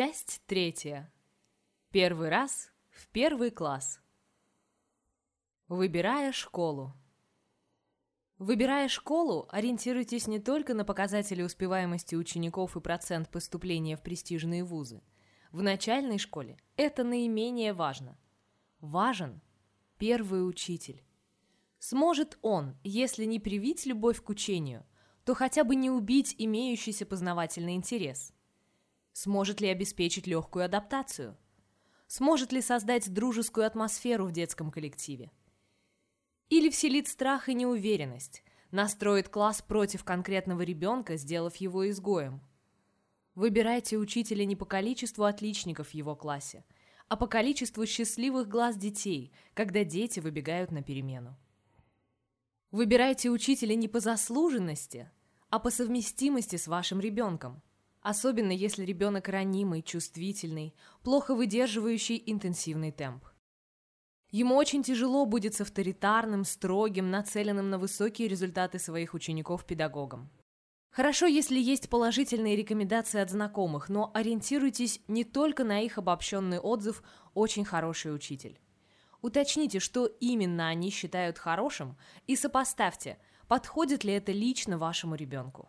Часть третья. Первый раз в первый класс. Выбирая школу. Выбирая школу, ориентируйтесь не только на показатели успеваемости учеников и процент поступления в престижные вузы. В начальной школе это наименее важно. Важен первый учитель. Сможет он, если не привить любовь к учению, то хотя бы не убить имеющийся познавательный интерес – Сможет ли обеспечить легкую адаптацию? Сможет ли создать дружескую атмосферу в детском коллективе? Или вселит страх и неуверенность, настроит класс против конкретного ребенка, сделав его изгоем? Выбирайте учителя не по количеству отличников в его классе, а по количеству счастливых глаз детей, когда дети выбегают на перемену. Выбирайте учителя не по заслуженности, а по совместимости с вашим ребенком – особенно если ребенок ранимый, чувствительный, плохо выдерживающий интенсивный темп. Ему очень тяжело будет с авторитарным, строгим, нацеленным на высокие результаты своих учеников педагогом. Хорошо, если есть положительные рекомендации от знакомых, но ориентируйтесь не только на их обобщенный отзыв «очень хороший учитель». Уточните, что именно они считают хорошим, и сопоставьте, подходит ли это лично вашему ребенку.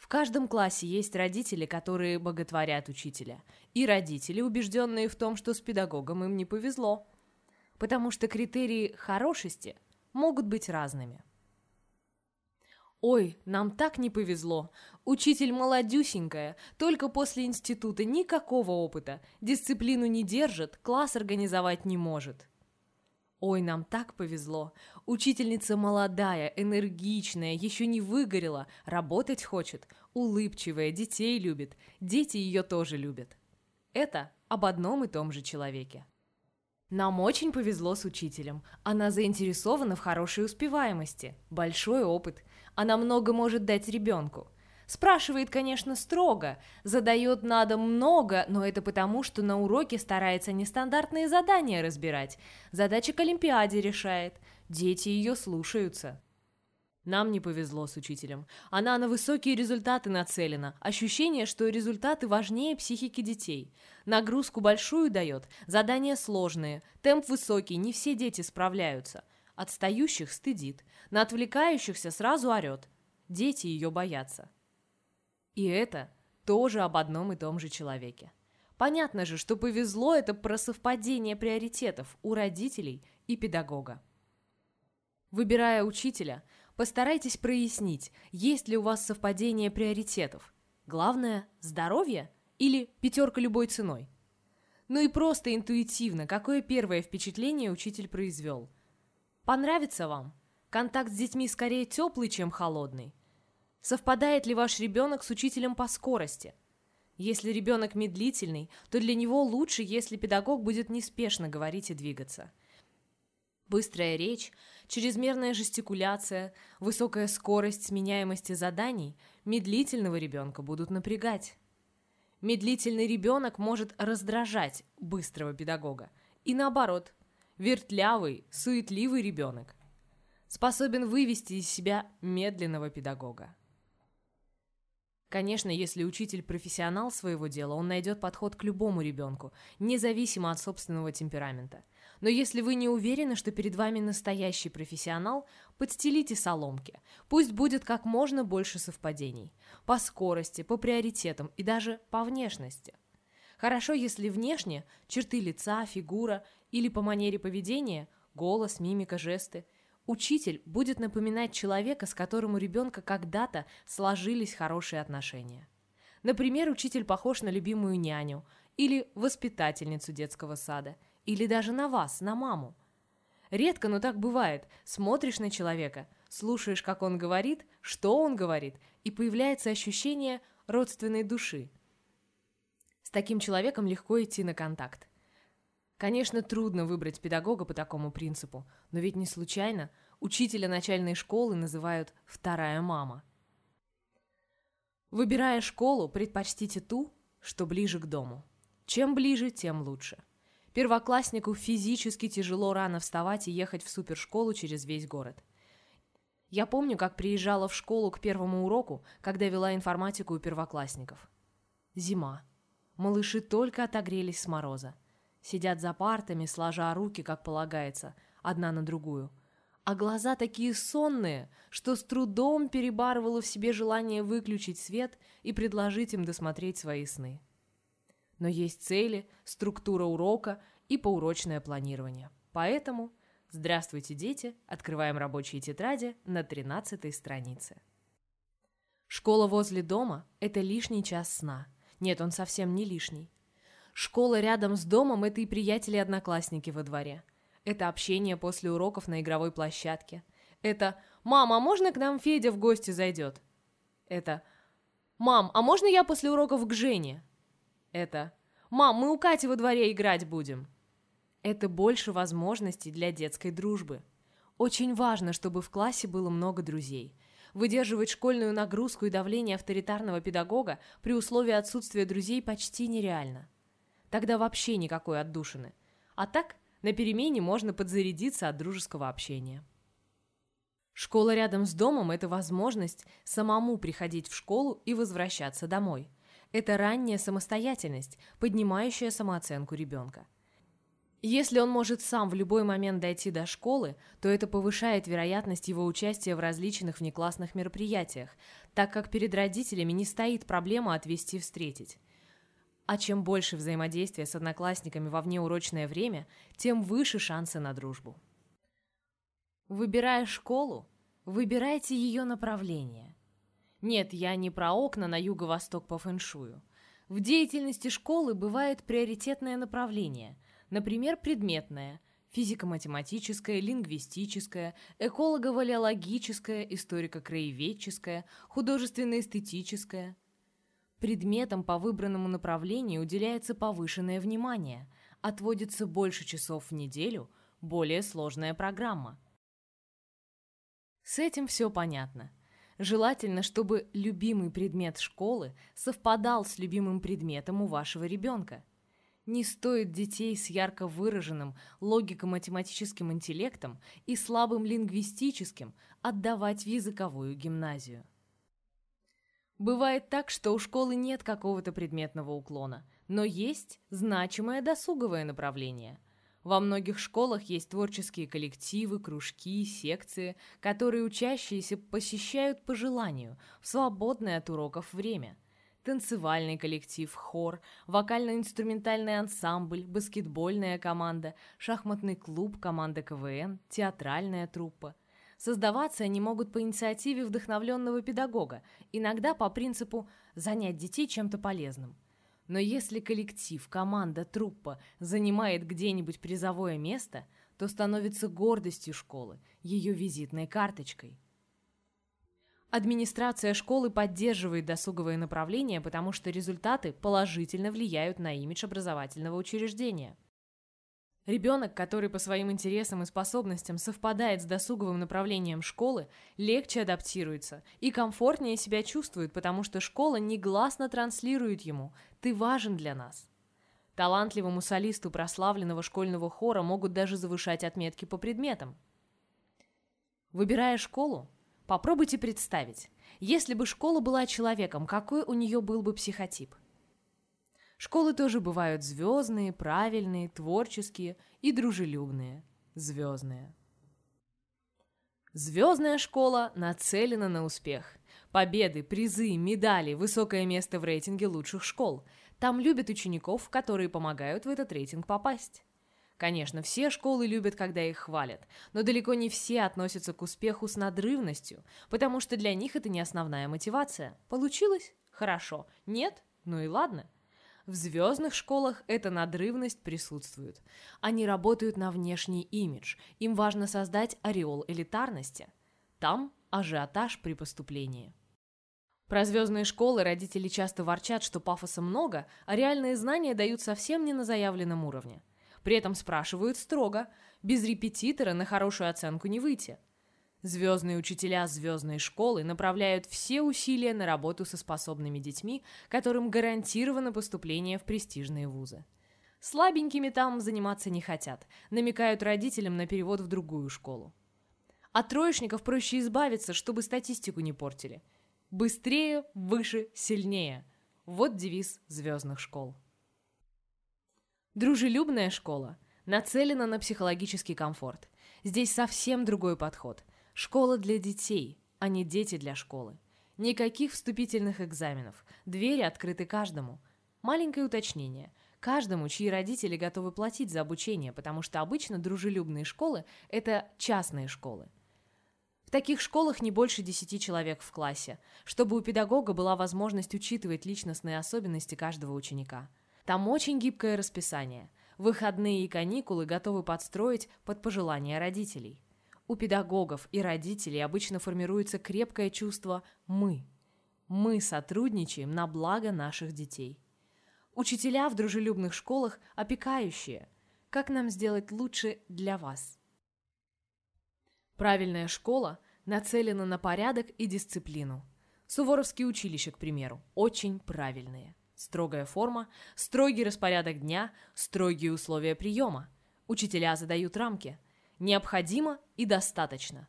В каждом классе есть родители, которые боготворят учителя, и родители, убежденные в том, что с педагогом им не повезло, потому что критерии хорошести могут быть разными. Ой, нам так не повезло. Учитель молодюсенькая, только после института никакого опыта, дисциплину не держит, класс организовать не может. Ой, нам так повезло. Учительница молодая, энергичная, еще не выгорела, работать хочет, улыбчивая, детей любит, дети ее тоже любят. Это об одном и том же человеке. Нам очень повезло с учителем. Она заинтересована в хорошей успеваемости, большой опыт. Она много может дать ребенку – Спрашивает, конечно, строго, задает надо много, но это потому, что на уроке старается нестандартные задания разбирать, задачи к Олимпиаде решает, дети ее слушаются. Нам не повезло с учителем. Она на высокие результаты нацелена. Ощущение, что результаты важнее психики детей. Нагрузку большую дает, задания сложные, темп высокий, не все дети справляются. Отстающих стыдит, на отвлекающихся сразу орет. Дети ее боятся. И это тоже об одном и том же человеке. Понятно же, что повезло это про совпадение приоритетов у родителей и педагога. Выбирая учителя, постарайтесь прояснить, есть ли у вас совпадение приоритетов. Главное – здоровье или пятерка любой ценой? Ну и просто интуитивно, какое первое впечатление учитель произвел? Понравится вам? Контакт с детьми скорее теплый, чем холодный. Совпадает ли ваш ребенок с учителем по скорости? Если ребенок медлительный, то для него лучше, если педагог будет неспешно говорить и двигаться. Быстрая речь, чрезмерная жестикуляция, высокая скорость сменяемости заданий медлительного ребенка будут напрягать. Медлительный ребенок может раздражать быстрого педагога. И наоборот, вертлявый, суетливый ребенок способен вывести из себя медленного педагога. Конечно, если учитель профессионал своего дела, он найдет подход к любому ребенку, независимо от собственного темперамента. Но если вы не уверены, что перед вами настоящий профессионал, подстелите соломки. Пусть будет как можно больше совпадений. По скорости, по приоритетам и даже по внешности. Хорошо, если внешне черты лица, фигура или по манере поведения, голос, мимика, жесты – Учитель будет напоминать человека, с которым у ребенка когда-то сложились хорошие отношения. Например, учитель похож на любимую няню или воспитательницу детского сада, или даже на вас, на маму. Редко, но так бывает. Смотришь на человека, слушаешь, как он говорит, что он говорит, и появляется ощущение родственной души. С таким человеком легко идти на контакт. Конечно, трудно выбрать педагога по такому принципу, но ведь не случайно учителя начальной школы называют «вторая мама». Выбирая школу, предпочтите ту, что ближе к дому. Чем ближе, тем лучше. Первокласснику физически тяжело рано вставать и ехать в супершколу через весь город. Я помню, как приезжала в школу к первому уроку, когда вела информатику у первоклассников. Зима. Малыши только отогрелись с мороза. Сидят за партами, сложа руки, как полагается, одна на другую. А глаза такие сонные, что с трудом перебарывало в себе желание выключить свет и предложить им досмотреть свои сны. Но есть цели, структура урока и поурочное планирование. Поэтому, здравствуйте, дети, открываем рабочие тетради на 13 странице. Школа возле дома – это лишний час сна. Нет, он совсем не лишний. Школа рядом с домом – это и приятели-одноклассники во дворе. Это общение после уроков на игровой площадке. Это «Мам, а можно к нам Федя в гости зайдет?» Это «Мам, а можно я после уроков к Жене?» Это «Мам, мы у Кати во дворе играть будем». Это больше возможностей для детской дружбы. Очень важно, чтобы в классе было много друзей. Выдерживать школьную нагрузку и давление авторитарного педагога при условии отсутствия друзей почти нереально. Тогда вообще никакой отдушины. А так, на перемене можно подзарядиться от дружеского общения. Школа рядом с домом – это возможность самому приходить в школу и возвращаться домой. Это ранняя самостоятельность, поднимающая самооценку ребенка. Если он может сам в любой момент дойти до школы, то это повышает вероятность его участия в различных внеклассных мероприятиях, так как перед родителями не стоит проблема отвести встретить. А чем больше взаимодействия с одноклассниками во внеурочное время, тем выше шансы на дружбу. Выбирая школу, выбирайте ее направление. Нет, я не про окна на юго-восток по фэншую. В деятельности школы бывает приоритетное направление – Например, предметное – физико-математическое, лингвистическое, эколого-валеологическое, историко-краеведческое, художественно-эстетическое. Предметам по выбранному направлению уделяется повышенное внимание, отводится больше часов в неделю, более сложная программа. С этим все понятно. Желательно, чтобы любимый предмет школы совпадал с любимым предметом у вашего ребенка – не стоит детей с ярко выраженным логико-математическим интеллектом и слабым лингвистическим отдавать в языковую гимназию. Бывает так, что у школы нет какого-то предметного уклона, но есть значимое досуговое направление. Во многих школах есть творческие коллективы, кружки, секции, которые учащиеся посещают по желанию, в свободное от уроков время – танцевальный коллектив, хор, вокально-инструментальный ансамбль, баскетбольная команда, шахматный клуб, команда КВН, театральная труппа. Создаваться они могут по инициативе вдохновленного педагога, иногда по принципу «занять детей чем-то полезным». Но если коллектив, команда, труппа занимает где-нибудь призовое место, то становится гордостью школы, ее визитной карточкой – Администрация школы поддерживает досуговые направления, потому что результаты положительно влияют на имидж образовательного учреждения. Ребенок, который по своим интересам и способностям совпадает с досуговым направлением школы, легче адаптируется и комфортнее себя чувствует, потому что школа негласно транслирует ему «ты важен для нас». Талантливому солисту прославленного школьного хора могут даже завышать отметки по предметам. Выбирая школу, Попробуйте представить, если бы школа была человеком, какой у нее был бы психотип? Школы тоже бывают звездные, правильные, творческие и дружелюбные. Звездные. Звездная школа нацелена на успех. Победы, призы, медали, высокое место в рейтинге лучших школ. Там любят учеников, которые помогают в этот рейтинг попасть. Конечно, все школы любят, когда их хвалят, но далеко не все относятся к успеху с надрывностью, потому что для них это не основная мотивация. Получилось? Хорошо. Нет? Ну и ладно. В звездных школах эта надрывность присутствует. Они работают на внешний имидж. Им важно создать ореол элитарности. Там ажиотаж при поступлении. Про звездные школы родители часто ворчат, что пафоса много, а реальные знания дают совсем не на заявленном уровне. При этом спрашивают строго. Без репетитора на хорошую оценку не выйти. Звездные учителя звездной школы направляют все усилия на работу со способными детьми, которым гарантировано поступление в престижные вузы. Слабенькими там заниматься не хотят, намекают родителям на перевод в другую школу. От троечников проще избавиться, чтобы статистику не портили. Быстрее, выше, сильнее. Вот девиз звездных школ. Дружелюбная школа нацелена на психологический комфорт. Здесь совсем другой подход. Школа для детей, а не дети для школы. Никаких вступительных экзаменов. Двери открыты каждому. Маленькое уточнение. Каждому, чьи родители готовы платить за обучение, потому что обычно дружелюбные школы – это частные школы. В таких школах не больше 10 человек в классе, чтобы у педагога была возможность учитывать личностные особенности каждого ученика. Там очень гибкое расписание. Выходные и каникулы готовы подстроить под пожелания родителей. У педагогов и родителей обычно формируется крепкое чувство «мы». Мы сотрудничаем на благо наших детей. Учителя в дружелюбных школах опекающие. Как нам сделать лучше для вас? Правильная школа нацелена на порядок и дисциплину. Суворовские училища, к примеру, очень правильные. Строгая форма, строгий распорядок дня, строгие условия приема. Учителя задают рамки. Необходимо и достаточно.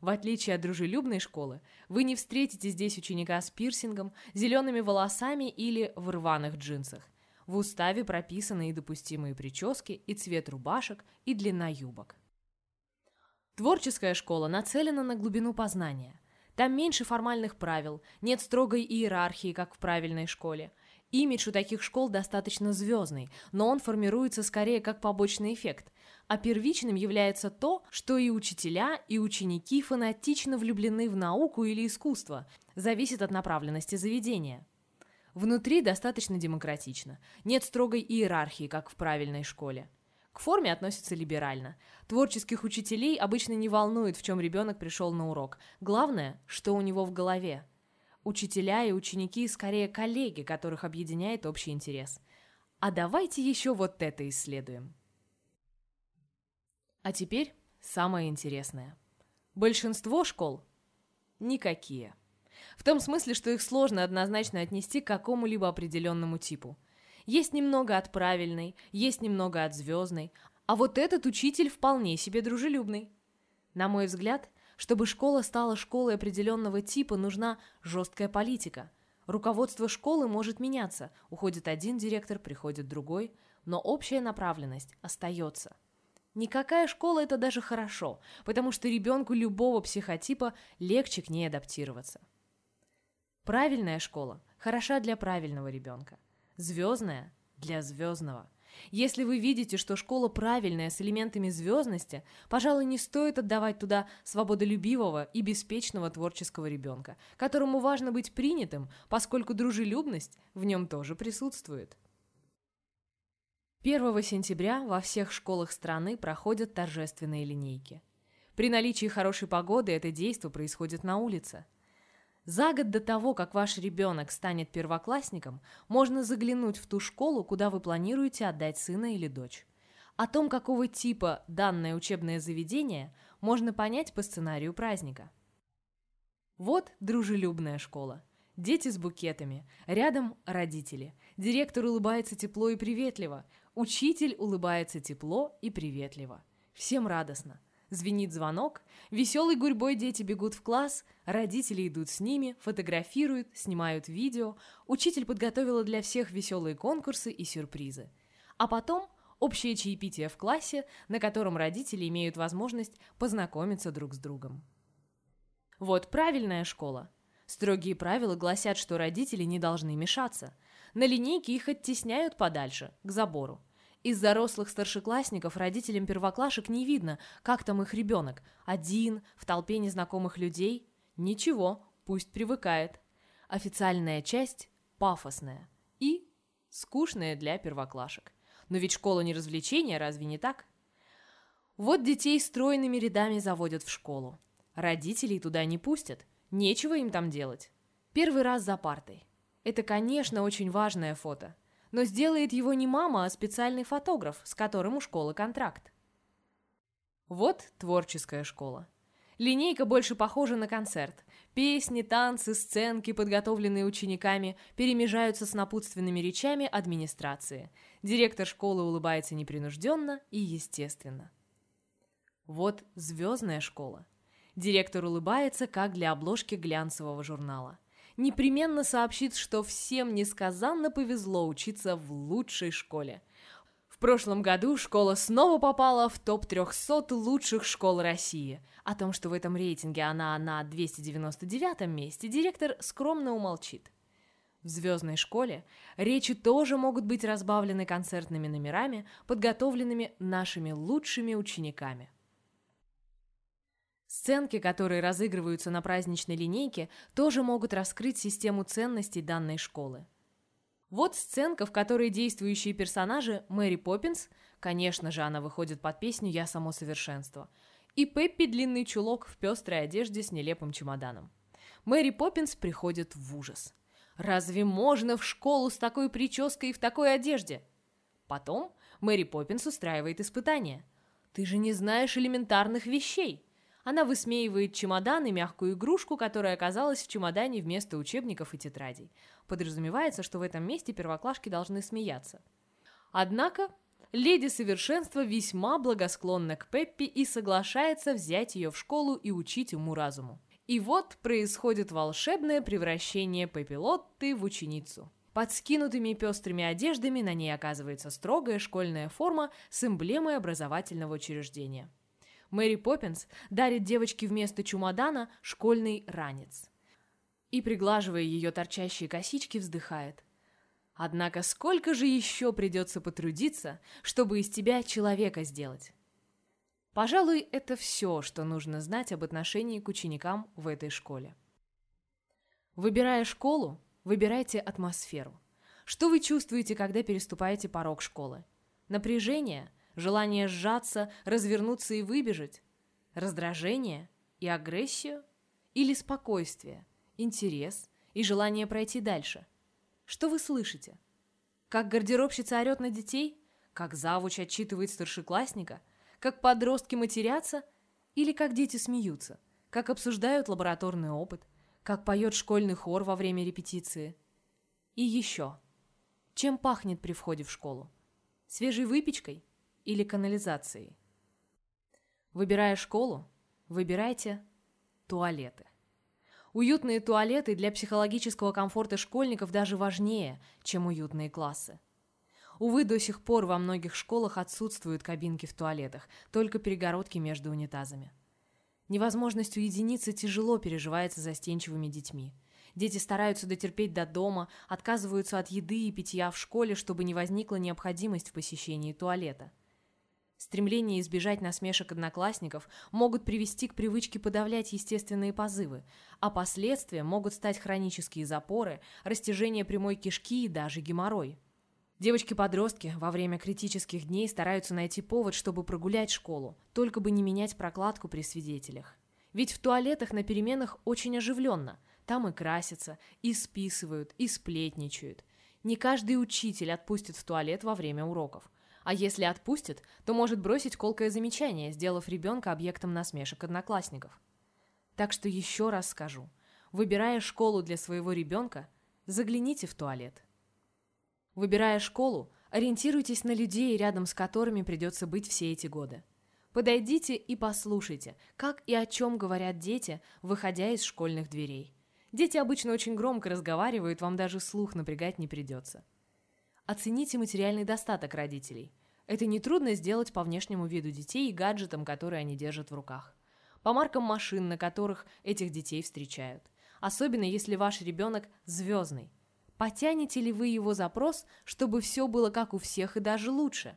В отличие от дружелюбной школы, вы не встретите здесь ученика с пирсингом, зелеными волосами или в рваных джинсах. В уставе прописаны и допустимые прически, и цвет рубашек, и длина юбок. Творческая школа нацелена на глубину познания. Там меньше формальных правил, нет строгой иерархии, как в правильной школе. Имидж у таких школ достаточно звездный, но он формируется скорее как побочный эффект. А первичным является то, что и учителя, и ученики фанатично влюблены в науку или искусство, зависит от направленности заведения. Внутри достаточно демократично, нет строгой иерархии, как в правильной школе. К форме относятся либерально. Творческих учителей обычно не волнует, в чем ребенок пришел на урок. Главное, что у него в голове. Учителя и ученики скорее коллеги, которых объединяет общий интерес. А давайте еще вот это исследуем. А теперь самое интересное. Большинство школ никакие. В том смысле, что их сложно однозначно отнести к какому-либо определенному типу – есть немного от правильной, есть немного от звездной, а вот этот учитель вполне себе дружелюбный. На мой взгляд, чтобы школа стала школой определенного типа, нужна жесткая политика. Руководство школы может меняться, уходит один директор, приходит другой, но общая направленность остается. Никакая школа это даже хорошо, потому что ребенку любого психотипа легче к ней адаптироваться. Правильная школа хороша для правильного ребенка – Звездная для звездного. Если вы видите, что школа правильная с элементами звездности, пожалуй, не стоит отдавать туда свободолюбивого и беспечного творческого ребенка, которому важно быть принятым, поскольку дружелюбность в нем тоже присутствует. 1 сентября во всех школах страны проходят торжественные линейки. При наличии хорошей погоды это действо происходит на улице – за год до того, как ваш ребенок станет первоклассником, можно заглянуть в ту школу, куда вы планируете отдать сына или дочь. О том, какого типа данное учебное заведение, можно понять по сценарию праздника. Вот дружелюбная школа. Дети с букетами. Рядом родители. Директор улыбается тепло и приветливо. Учитель улыбается тепло и приветливо. Всем радостно. Звенит звонок, веселой гурьбой дети бегут в класс, родители идут с ними, фотографируют, снимают видео, учитель подготовила для всех веселые конкурсы и сюрпризы. А потом общее чаепитие в классе, на котором родители имеют возможность познакомиться друг с другом. Вот правильная школа. Строгие правила гласят, что родители не должны мешаться. На линейке их оттесняют подальше, к забору. Из зарослых старшеклассников родителям первоклашек не видно, как там их ребенок. Один, в толпе незнакомых людей. Ничего, пусть привыкает. Официальная часть пафосная и скучная для первоклашек. Но ведь школа не развлечение, разве не так? Вот детей стройными рядами заводят в школу. Родителей туда не пустят. Нечего им там делать. Первый раз за партой. Это, конечно, очень важное фото но сделает его не мама, а специальный фотограф, с которым у школы контракт. Вот творческая школа. Линейка больше похожа на концерт. Песни, танцы, сценки, подготовленные учениками, перемежаются с напутственными речами администрации. Директор школы улыбается непринужденно и естественно. Вот звездная школа. Директор улыбается, как для обложки глянцевого журнала непременно сообщит, что всем несказанно повезло учиться в лучшей школе. В прошлом году школа снова попала в топ-300 лучших школ России. О том, что в этом рейтинге она на 299 месте, директор скромно умолчит. В «Звездной школе» речи тоже могут быть разбавлены концертными номерами, подготовленными нашими лучшими учениками. Сценки, которые разыгрываются на праздничной линейке, тоже могут раскрыть систему ценностей данной школы. Вот сценка, в которой действующие персонажи Мэри Поппинс, конечно же, она выходит под песню «Я само совершенство», и Пеппи длинный чулок в пестрой одежде с нелепым чемоданом. Мэри Поппинс приходит в ужас. Разве можно в школу с такой прической и в такой одежде? Потом Мэри Поппинс устраивает испытание. Ты же не знаешь элементарных вещей. Она высмеивает чемодан и мягкую игрушку, которая оказалась в чемодане вместо учебников и тетрадей. Подразумевается, что в этом месте первоклашки должны смеяться. Однако леди совершенства весьма благосклонна к Пеппи и соглашается взять ее в школу и учить уму-разуму. И вот происходит волшебное превращение Пеппи в ученицу. Под скинутыми пестрыми одеждами на ней оказывается строгая школьная форма с эмблемой образовательного учреждения – Мэри Поппинс дарит девочке вместо чемодана школьный ранец. И, приглаживая ее торчащие косички, вздыхает. Однако сколько же еще придется потрудиться, чтобы из тебя человека сделать? Пожалуй, это все, что нужно знать об отношении к ученикам в этой школе. Выбирая школу, выбирайте атмосферу. Что вы чувствуете, когда переступаете порог школы? Напряжение – Желание сжаться, развернуться и выбежать? Раздражение и агрессию? Или спокойствие, интерес и желание пройти дальше? Что вы слышите? Как гардеробщица орет на детей? Как завуч отчитывает старшеклассника? Как подростки матерятся? Или как дети смеются? Как обсуждают лабораторный опыт? Как поет школьный хор во время репетиции? И еще. Чем пахнет при входе в школу? Свежей выпечкой? Или канализацией. Выбирая школу, выбирайте туалеты. Уютные туалеты для психологического комфорта школьников даже важнее, чем уютные классы. Увы, до сих пор во многих школах отсутствуют кабинки в туалетах, только перегородки между унитазами. Невозможность уединиться тяжело переживается застенчивыми детьми. Дети стараются дотерпеть до дома, отказываются от еды и питья в школе, чтобы не возникла необходимость в посещении туалета. Стремление избежать насмешек одноклассников могут привести к привычке подавлять естественные позывы, а последствия могут стать хронические запоры, растяжение прямой кишки и даже геморрой. Девочки-подростки во время критических дней стараются найти повод, чтобы прогулять школу, только бы не менять прокладку при свидетелях. Ведь в туалетах на переменах очень оживленно. Там и красятся, и списывают, и сплетничают. Не каждый учитель отпустит в туалет во время уроков – а если отпустит, то может бросить колкое замечание, сделав ребенка объектом насмешек одноклассников. Так что еще раз скажу. Выбирая школу для своего ребенка, загляните в туалет. Выбирая школу, ориентируйтесь на людей, рядом с которыми придется быть все эти годы. Подойдите и послушайте, как и о чем говорят дети, выходя из школьных дверей. Дети обычно очень громко разговаривают, вам даже слух напрягать не придется. Оцените материальный достаток родителей. Это нетрудно сделать по внешнему виду детей и гаджетам, которые они держат в руках. По маркам машин, на которых этих детей встречают. Особенно, если ваш ребенок звездный. Потянете ли вы его запрос, чтобы все было как у всех и даже лучше?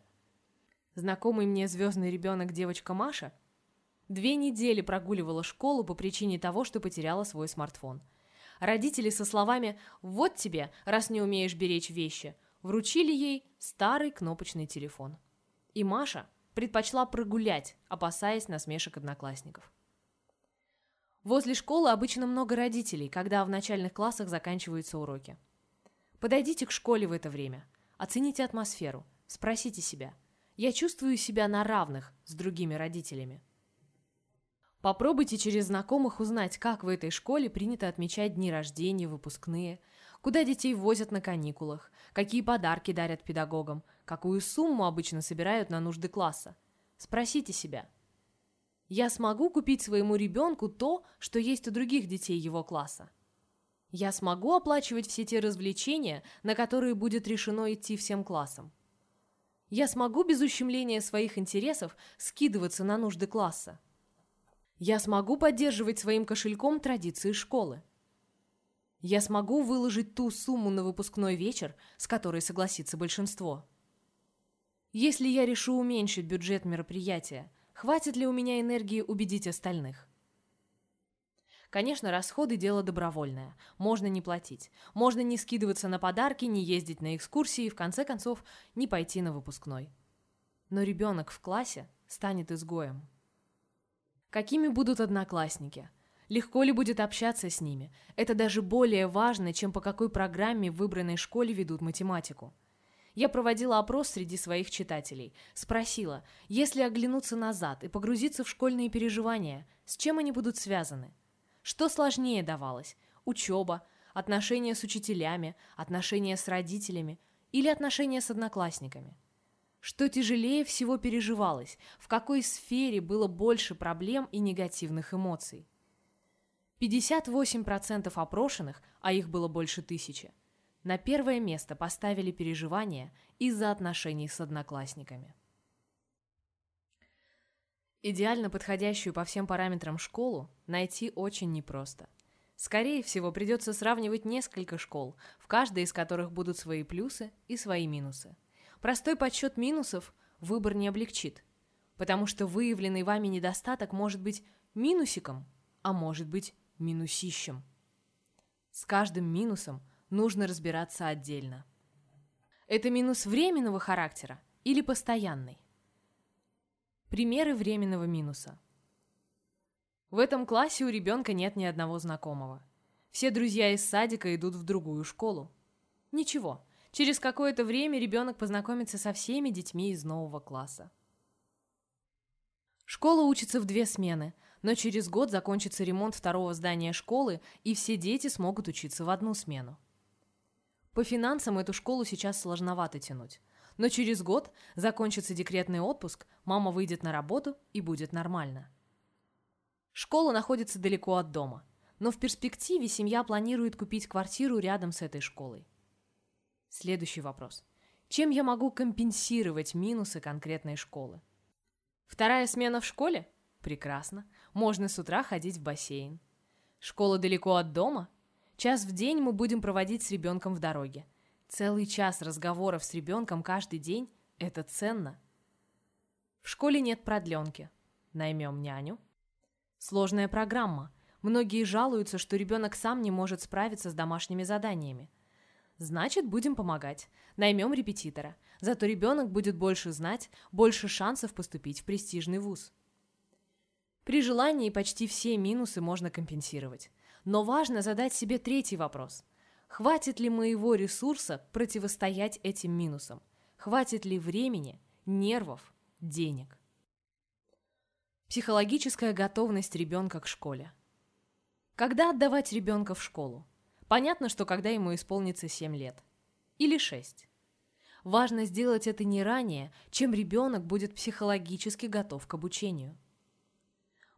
Знакомый мне звездный ребенок девочка Маша две недели прогуливала школу по причине того, что потеряла свой смартфон. Родители со словами «Вот тебе, раз не умеешь беречь вещи», вручили ей старый кнопочный телефон. И Маша предпочла прогулять, опасаясь насмешек одноклассников. Возле школы обычно много родителей, когда в начальных классах заканчиваются уроки. Подойдите к школе в это время, оцените атмосферу, спросите себя, я чувствую себя на равных с другими родителями. Попробуйте через знакомых узнать, как в этой школе принято отмечать дни рождения, выпускные – куда детей возят на каникулах, какие подарки дарят педагогам, какую сумму обычно собирают на нужды класса. Спросите себя. Я смогу купить своему ребенку то, что есть у других детей его класса? Я смогу оплачивать все те развлечения, на которые будет решено идти всем классом? Я смогу без ущемления своих интересов скидываться на нужды класса. Я смогу поддерживать своим кошельком традиции школы. Я смогу выложить ту сумму на выпускной вечер, с которой согласится большинство. Если я решу уменьшить бюджет мероприятия, хватит ли у меня энергии убедить остальных? Конечно, расходы – дело добровольное. Можно не платить. Можно не скидываться на подарки, не ездить на экскурсии и, в конце концов, не пойти на выпускной. Но ребенок в классе станет изгоем. Какими будут одноклассники? Легко ли будет общаться с ними? Это даже более важно, чем по какой программе в выбранной школе ведут математику. Я проводила опрос среди своих читателей. Спросила, если оглянуться назад и погрузиться в школьные переживания, с чем они будут связаны – что сложнее давалось? Учеба, отношения с учителями, отношения с родителями или отношения с одноклассниками? Что тяжелее всего переживалось? В какой сфере было больше проблем и негативных эмоций? 58% опрошенных, а их было больше тысячи, на первое место поставили переживания из-за отношений с одноклассниками. Идеально подходящую по всем параметрам школу найти очень непросто. Скорее всего, придется сравнивать несколько школ, в каждой из которых будут свои плюсы и свои минусы. Простой подсчет минусов выбор не облегчит, потому что выявленный вами недостаток может быть минусиком, а может быть минусищем. С каждым минусом нужно разбираться отдельно. Это минус временного характера или постоянный? Примеры временного минуса. В этом классе у ребенка нет ни одного знакомого. Все друзья из садика идут в другую школу. Ничего, через какое-то время ребенок познакомится со всеми детьми из нового класса. Школа учится в две смены, но через год закончится ремонт второго здания школы, и все дети смогут учиться в одну смену. По финансам эту школу сейчас сложновато тянуть. Но через год закончится декретный отпуск, мама выйдет на работу и будет нормально. Школа находится далеко от дома, но в перспективе семья планирует купить квартиру рядом с этой школой. Следующий вопрос. Чем я могу компенсировать минусы конкретной школы? Вторая смена в школе? Прекрасно. Можно с утра ходить в бассейн. Школа далеко от дома? Час в день мы будем проводить с ребенком в дороге. Целый час разговоров с ребенком каждый день – это ценно. В школе нет продленки. Наймем няню. Сложная программа. Многие жалуются, что ребенок сам не может справиться с домашними заданиями. Значит, будем помогать. Наймем репетитора. Зато ребенок будет больше знать, больше шансов поступить в престижный вуз. При желании почти все минусы можно компенсировать. Но важно задать себе третий вопрос. Хватит ли моего ресурса противостоять этим минусам? Хватит ли времени, нервов, денег? Психологическая готовность ребенка к школе. Когда отдавать ребенка в школу? Понятно, что когда ему исполнится 7 лет. Или 6. Важно сделать это не ранее, чем ребенок будет психологически готов к обучению.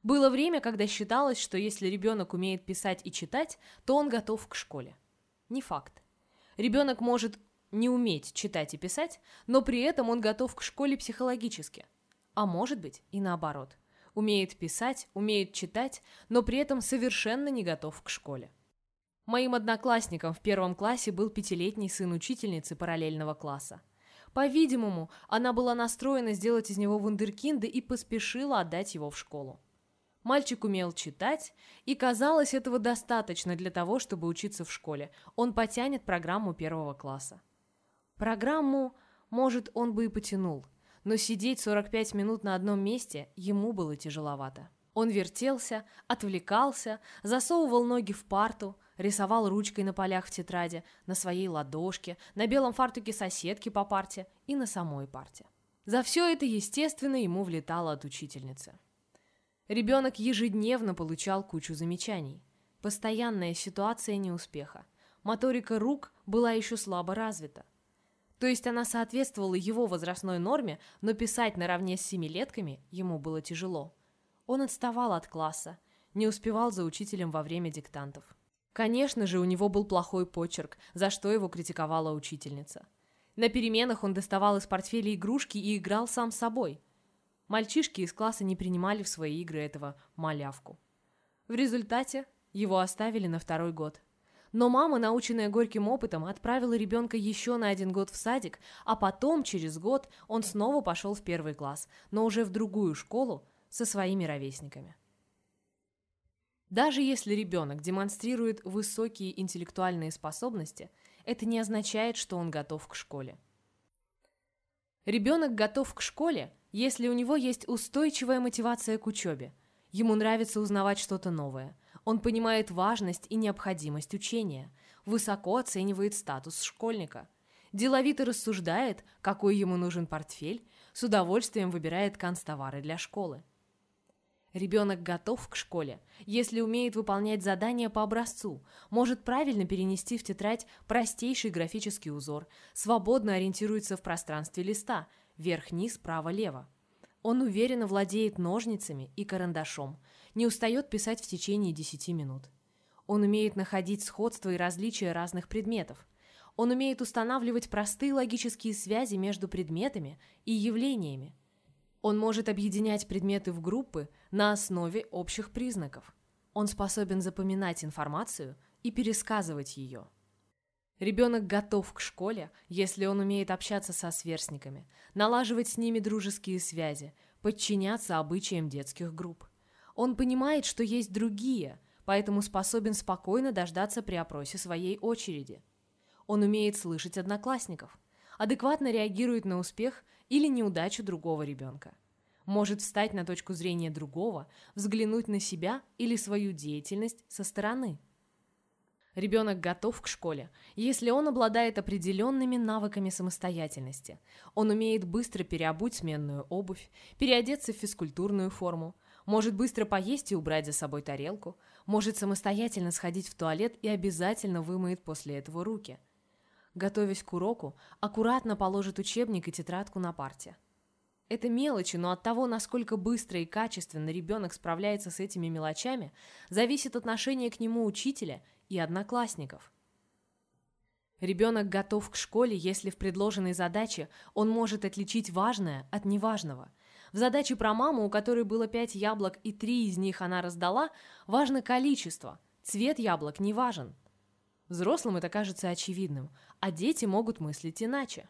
Было время, когда считалось, что если ребенок умеет писать и читать, то он готов к школе. Не факт. Ребенок может не уметь читать и писать, но при этом он готов к школе психологически. А может быть и наоборот. Умеет писать, умеет читать, но при этом совершенно не готов к школе. Моим одноклассником в первом классе был пятилетний сын учительницы параллельного класса. По-видимому, она была настроена сделать из него вундеркинда и поспешила отдать его в школу. Мальчик умел читать, и казалось, этого достаточно для того, чтобы учиться в школе. Он потянет программу первого класса. Программу, может, он бы и потянул, но сидеть 45 минут на одном месте ему было тяжеловато. Он вертелся, отвлекался, засовывал ноги в парту, рисовал ручкой на полях в тетради, на своей ладошке, на белом фартуке соседки по парте и на самой парте. За все это, естественно, ему влетало от учительницы. Ребенок ежедневно получал кучу замечаний. Постоянная ситуация неуспеха. Моторика рук была еще слабо развита. То есть она соответствовала его возрастной норме, но писать наравне с семилетками ему было тяжело. Он отставал от класса, не успевал за учителем во время диктантов. Конечно же, у него был плохой почерк, за что его критиковала учительница. На переменах он доставал из портфеля игрушки и играл сам собой. Мальчишки из класса не принимали в свои игры этого малявку. В результате его оставили на второй год. Но мама, наученная горьким опытом, отправила ребенка еще на один год в садик, а потом, через год, он снова пошел в первый класс, но уже в другую школу со своими ровесниками. Даже если ребенок демонстрирует высокие интеллектуальные способности, это не означает, что он готов к школе. Ребенок готов к школе, если у него есть устойчивая мотивация к учебе. Ему нравится узнавать что-то новое. Он понимает важность и необходимость учения, высоко оценивает статус школьника, деловито рассуждает, какой ему нужен портфель, с удовольствием выбирает канцтовары для школы. Ребенок готов к школе, если умеет выполнять задания по образцу, может правильно перенести в тетрадь простейший графический узор, свободно ориентируется в пространстве листа, вверх-вниз, право-лево. Он уверенно владеет ножницами и карандашом, не устает писать в течение 10 минут. Он умеет находить сходства и различия разных предметов. Он умеет устанавливать простые логические связи между предметами и явлениями – он может объединять предметы в группы на основе общих признаков. Он способен запоминать информацию и пересказывать ее. Ребенок готов к школе, если он умеет общаться со сверстниками, налаживать с ними дружеские связи, подчиняться обычаям детских групп. Он понимает, что есть другие, поэтому способен спокойно дождаться при опросе своей очереди. Он умеет слышать одноклассников, адекватно реагирует на успех или неудачу другого ребенка. Может встать на точку зрения другого, взглянуть на себя или свою деятельность со стороны. Ребенок готов к школе, если он обладает определенными навыками самостоятельности. Он умеет быстро переобуть сменную обувь, переодеться в физкультурную форму, может быстро поесть и убрать за собой тарелку, может самостоятельно сходить в туалет и обязательно вымоет после этого руки. Готовясь к уроку, аккуратно положит учебник и тетрадку на парте. Это мелочи, но от того, насколько быстро и качественно ребенок справляется с этими мелочами, зависит отношение к нему учителя и одноклассников. Ребенок готов к школе, если в предложенной задаче он может отличить важное от неважного. В задаче про маму, у которой было пять яблок и три из них она раздала, важно количество, цвет яблок не важен. Взрослым это кажется очевидным, а дети могут мыслить иначе.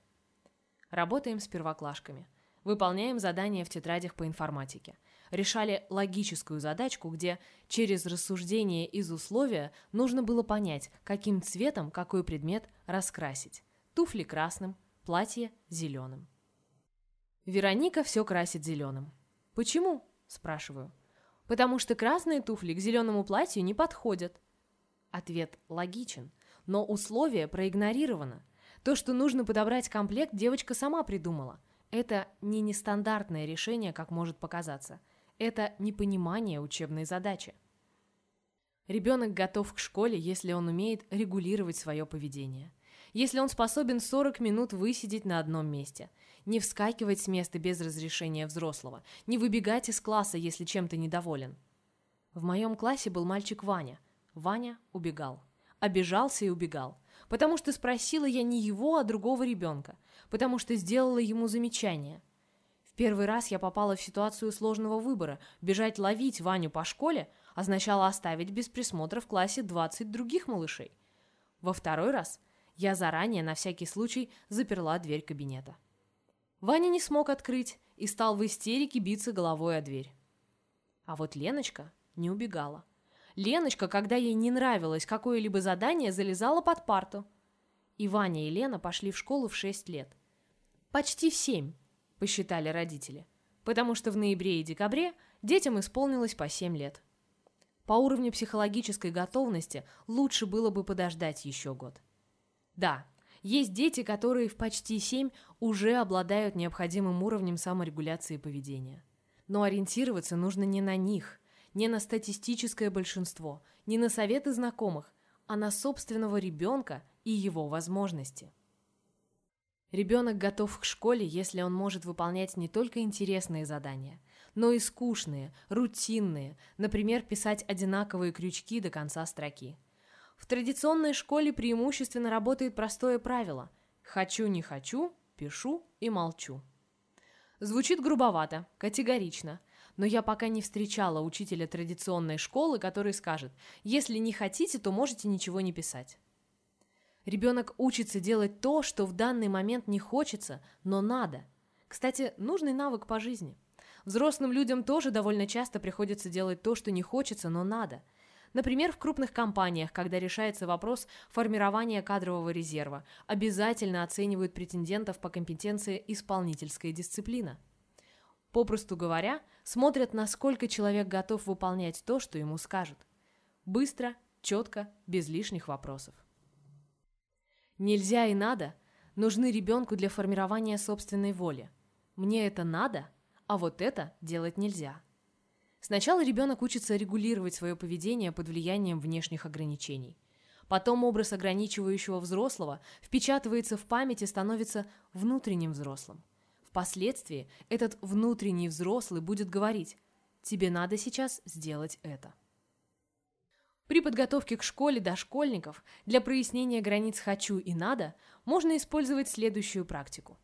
Работаем с первоклашками. Выполняем задания в тетрадях по информатике. Решали логическую задачку, где через рассуждение из условия нужно было понять, каким цветом какой предмет раскрасить. Туфли красным, платье зеленым. Вероника все красит зеленым. «Почему?» – спрашиваю. «Потому что красные туфли к зеленому платью не подходят». Ответ логичен, но условие проигнорировано. То, что нужно подобрать комплект, девочка сама придумала – это не нестандартное решение, как может показаться. Это непонимание учебной задачи. Ребенок готов к школе, если он умеет регулировать свое поведение. Если он способен 40 минут высидеть на одном месте, не вскакивать с места без разрешения взрослого, не выбегать из класса, если чем-то недоволен. В моем классе был мальчик Ваня. Ваня убегал. Обижался и убегал. Потому что спросила я не его, а другого ребенка потому что сделала ему замечание. В первый раз я попала в ситуацию сложного выбора. Бежать ловить Ваню по школе означало оставить без присмотра в классе 20 других малышей. Во второй раз я заранее, на всякий случай, заперла дверь кабинета. Ваня не смог открыть и стал в истерике биться головой о дверь. А вот Леночка не убегала. Леночка, когда ей не нравилось какое-либо задание, залезала под парту. И Ваня и Лена пошли в школу в 6 лет. Почти в 7, посчитали родители, потому что в ноябре и декабре детям исполнилось по 7 лет. По уровню психологической готовности лучше было бы подождать еще год. Да, есть дети, которые в почти 7 уже обладают необходимым уровнем саморегуляции поведения. Но ориентироваться нужно не на них, не на статистическое большинство, не на советы знакомых, а на собственного ребенка и его возможности. Ребенок готов к школе, если он может выполнять не только интересные задания, но и скучные, рутинные, например, писать одинаковые крючки до конца строки. В традиционной школе преимущественно работает простое правило – Хочу, не хочу, пишу и молчу. Звучит грубовато, категорично, но я пока не встречала учителя традиционной школы, который скажет, если не хотите, то можете ничего не писать. Ребенок учится делать то, что в данный момент не хочется, но надо. Кстати, нужный навык по жизни. Взрослым людям тоже довольно часто приходится делать то, что не хочется, но надо. Например, в крупных компаниях, когда решается вопрос формирования кадрового резерва, обязательно оценивают претендентов по компетенции исполнительская дисциплина. Попросту говоря, смотрят, насколько человек готов выполнять то, что ему скажут. Быстро, четко, без лишних вопросов. Нельзя и надо нужны ребенку для формирования собственной воли. Мне это надо, а вот это делать нельзя. Сначала ребенок учится регулировать свое поведение под влиянием внешних ограничений. Потом образ ограничивающего взрослого впечатывается в память и становится внутренним взрослым. Впоследствии этот внутренний взрослый будет говорить «тебе надо сейчас сделать это». При подготовке к школе дошкольников для прояснения границ «хочу» и «надо» можно использовать следующую практику.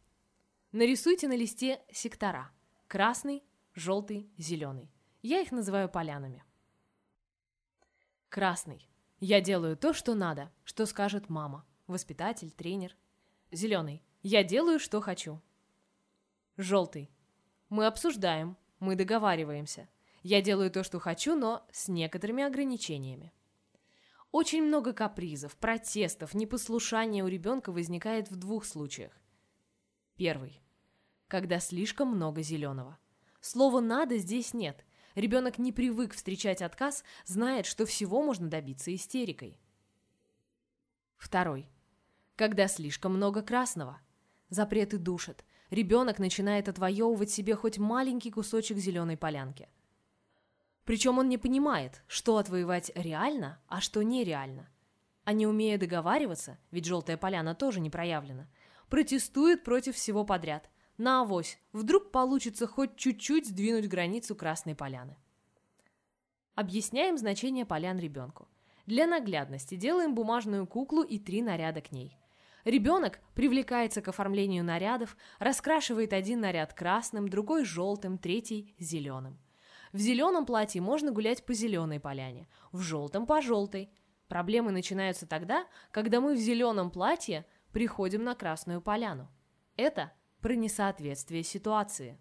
Нарисуйте на листе сектора – красный, желтый, зеленый. Я их называю полянами. Красный. Я делаю то, что надо, что скажет мама, воспитатель, тренер. Зеленый. Я делаю, что хочу. Желтый. Мы обсуждаем, мы договариваемся – я делаю то, что хочу, но с некоторыми ограничениями. Очень много капризов, протестов, непослушания у ребенка возникает в двух случаях. Первый. Когда слишком много зеленого. Слова «надо» здесь нет. Ребенок не привык встречать отказ, знает, что всего можно добиться истерикой. Второй. Когда слишком много красного. Запреты душат. Ребенок начинает отвоевывать себе хоть маленький кусочек зеленой полянки – причем он не понимает, что отвоевать реально, а что нереально. А не умея договариваться, ведь желтая поляна тоже не проявлена, протестует против всего подряд. На авось, вдруг получится хоть чуть-чуть сдвинуть границу Красной Поляны. Объясняем значение полян ребенку. Для наглядности делаем бумажную куклу и три наряда к ней. Ребенок привлекается к оформлению нарядов, раскрашивает один наряд красным, другой желтым, третий зеленым. В зеленом платье можно гулять по зеленой поляне, в желтом по желтой. Проблемы начинаются тогда, когда мы в зеленом платье приходим на красную поляну. Это про несоответствие ситуации.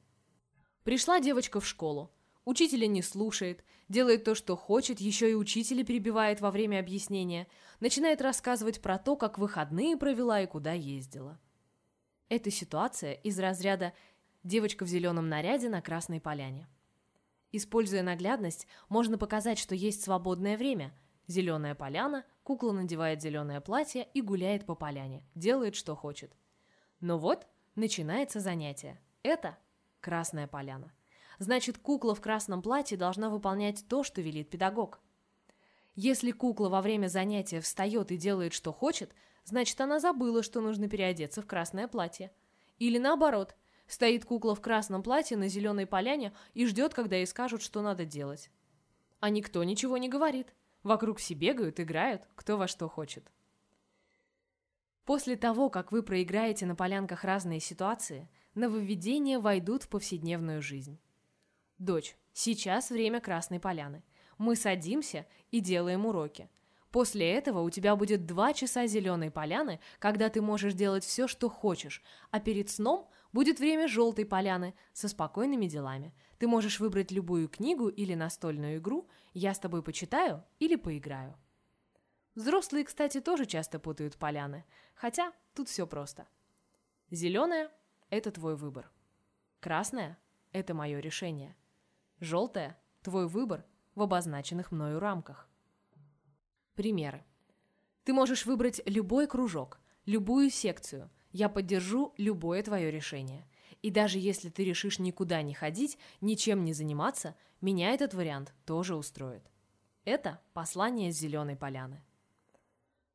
Пришла девочка в школу. Учителя не слушает, делает то, что хочет, еще и учителя перебивает во время объяснения, начинает рассказывать про то, как выходные провела и куда ездила. Эта ситуация из разряда «девочка в зеленом наряде на красной поляне». Используя наглядность, можно показать, что есть свободное время. Зеленая поляна, кукла надевает зеленое платье и гуляет по поляне, делает, что хочет. Но вот начинается занятие. Это красная поляна. Значит, кукла в красном платье должна выполнять то, что велит педагог. Если кукла во время занятия встает и делает, что хочет, значит, она забыла, что нужно переодеться в красное платье. Или наоборот, Стоит кукла в красном платье на зеленой поляне и ждет, когда ей скажут, что надо делать. А никто ничего не говорит. Вокруг все бегают, играют, кто во что хочет. После того, как вы проиграете на полянках разные ситуации, нововведения войдут в повседневную жизнь. Дочь, сейчас время Красной Поляны. Мы садимся и делаем уроки. После этого у тебя будет два часа зеленой поляны, когда ты можешь делать все, что хочешь, а перед сном – Будет время желтой поляны со спокойными делами. Ты можешь выбрать любую книгу или настольную игру, я с тобой почитаю или поиграю. Взрослые, кстати, тоже часто путают поляны, хотя тут все просто. Зеленая – это твой выбор. Красная – это мое решение. Желтая – твой выбор в обозначенных мною рамках. Примеры. Ты можешь выбрать любой кружок, любую секцию – я поддержу любое твое решение. И даже если ты решишь никуда не ходить, ничем не заниматься, меня этот вариант тоже устроит. Это послание с зеленой поляны.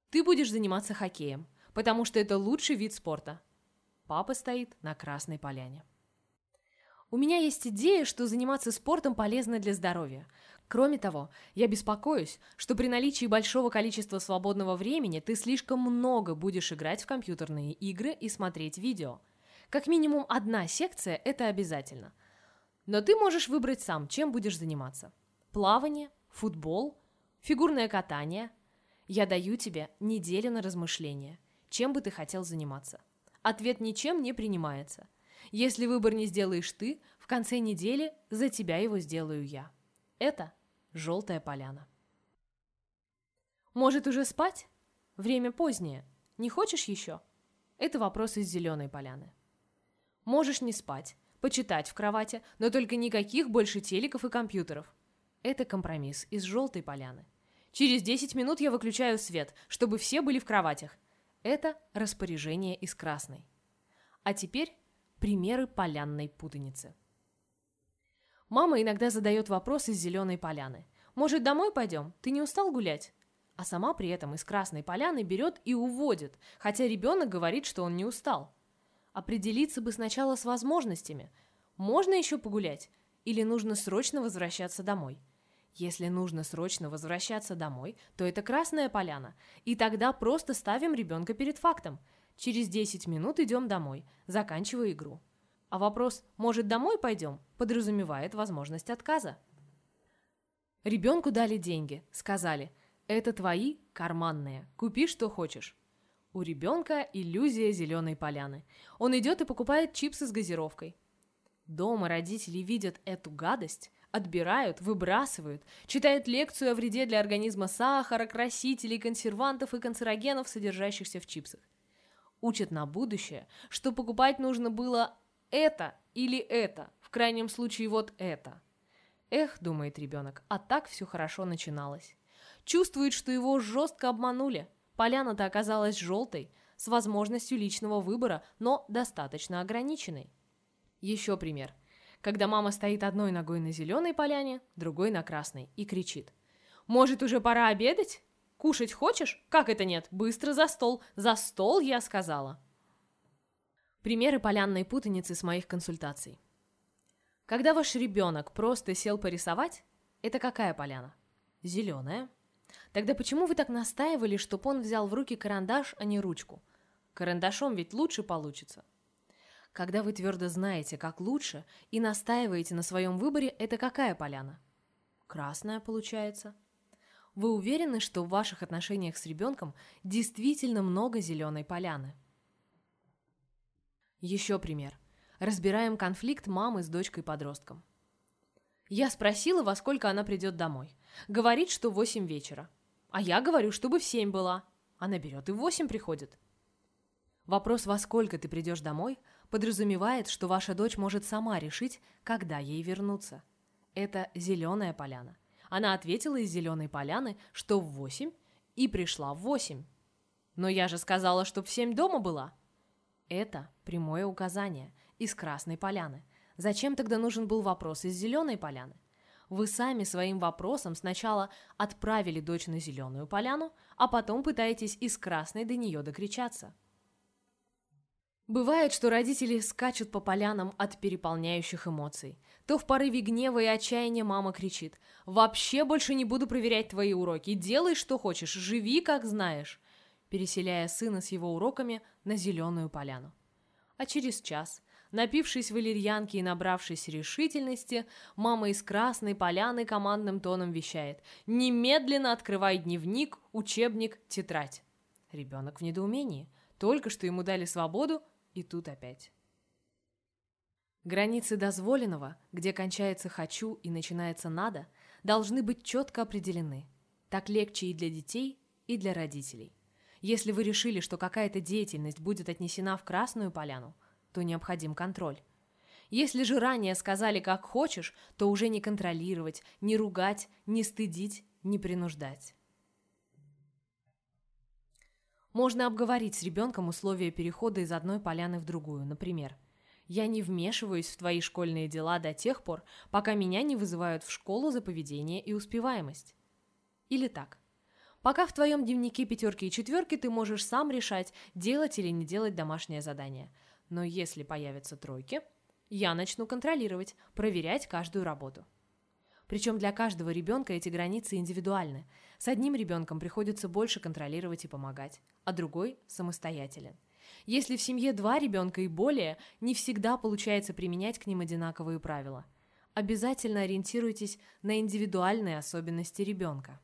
Ты будешь заниматься хоккеем, потому что это лучший вид спорта. Папа стоит на красной поляне. У меня есть идея, что заниматься спортом полезно для здоровья. Кроме того, я беспокоюсь, что при наличии большого количества свободного времени ты слишком много будешь играть в компьютерные игры и смотреть видео. Как минимум одна секция – это обязательно. Но ты можешь выбрать сам, чем будешь заниматься. Плавание, футбол, фигурное катание. Я даю тебе неделю на размышление. Чем бы ты хотел заниматься? Ответ ничем не принимается. Если выбор не сделаешь ты, в конце недели за тебя его сделаю я. Это желтая поляна. Может уже спать? Время позднее. Не хочешь еще? Это вопрос из зеленой поляны. Можешь не спать, почитать в кровати, но только никаких больше телеков и компьютеров. Это компромисс из желтой поляны. Через 10 минут я выключаю свет, чтобы все были в кроватях. Это распоряжение из красной. А теперь примеры полянной путаницы. Мама иногда задает вопрос из зеленой поляны. «Может, домой пойдем? Ты не устал гулять?» А сама при этом из красной поляны берет и уводит, хотя ребенок говорит, что он не устал. Определиться бы сначала с возможностями. Можно еще погулять? Или нужно срочно возвращаться домой? Если нужно срочно возвращаться домой, то это красная поляна, и тогда просто ставим ребенка перед фактом. Через 10 минут идем домой, заканчивая игру. А вопрос «может домой пойдем?» подразумевает возможность отказа. Ребенку дали деньги, сказали «это твои карманные, купи что хочешь». У ребенка иллюзия зеленой поляны. Он идет и покупает чипсы с газировкой. Дома родители видят эту гадость, отбирают, выбрасывают, читают лекцию о вреде для организма сахара, красителей, консервантов и канцерогенов, содержащихся в чипсах. Учат на будущее, что покупать нужно было это или это, в крайнем случае вот это. Эх, думает ребенок, а так все хорошо начиналось. Чувствует, что его жестко обманули. Поляна-то оказалась желтой, с возможностью личного выбора, но достаточно ограниченной. Еще пример. Когда мама стоит одной ногой на зеленой поляне, другой на красной и кричит. «Может, уже пора обедать? Кушать хочешь? Как это нет? Быстро за стол! За стол, я сказала!» Примеры полянной путаницы с моих консультаций. Когда ваш ребенок просто сел порисовать, это какая поляна? Зеленая. Тогда почему вы так настаивали, чтобы он взял в руки карандаш, а не ручку? Карандашом ведь лучше получится. Когда вы твердо знаете, как лучше, и настаиваете на своем выборе, это какая поляна? Красная получается. Вы уверены, что в ваших отношениях с ребенком действительно много зеленой поляны? Еще пример. Разбираем конфликт мамы с дочкой-подростком. Я спросила, во сколько она придет домой. Говорит, что в 8 вечера. А я говорю, чтобы в 7 была. Она берет и в 8 приходит. Вопрос, во сколько ты придешь домой, подразумевает, что ваша дочь может сама решить, когда ей вернуться. Это зеленая поляна. Она ответила из зеленой поляны, что в 8 и пришла в 8. Но я же сказала, что в 7 дома была. Это прямое указание из Красной Поляны. Зачем тогда нужен был вопрос из Зеленой Поляны? Вы сами своим вопросом сначала отправили дочь на Зеленую Поляну, а потом пытаетесь из Красной до нее докричаться. Бывает, что родители скачут по полянам от переполняющих эмоций. То в порыве гнева и отчаяния мама кричит «Вообще больше не буду проверять твои уроки, делай, что хочешь, живи, как знаешь» переселяя сына с его уроками на зеленую поляну. А через час, напившись валерьянки и набравшись решительности, мама из Красной Поляны командным тоном вещает «Немедленно открывай дневник, учебник, тетрадь». Ребенок в недоумении. Только что ему дали свободу, и тут опять. Границы дозволенного, где кончается «хочу» и начинается «надо», должны быть четко определены. Так легче и для детей, и для родителей. Если вы решили, что какая-то деятельность будет отнесена в Красную Поляну, то необходим контроль. Если же ранее сказали как хочешь, то уже не контролировать, не ругать, не стыдить, не принуждать. Можно обговорить с ребенком условия перехода из одной поляны в другую. Например, «Я не вмешиваюсь в твои школьные дела до тех пор, пока меня не вызывают в школу за поведение и успеваемость». Или так. Пока в твоем дневнике пятерки и четверки ты можешь сам решать, делать или не делать домашнее задание. Но если появятся тройки, Я начну контролировать, проверять каждую работу. Причем для каждого ребенка эти границы индивидуальны. С одним ребенком приходится больше контролировать и помогать, а другой самостоятелен. Если в семье два ребенка и более, не всегда получается применять к ним одинаковые правила. Обязательно ориентируйтесь на индивидуальные особенности ребенка.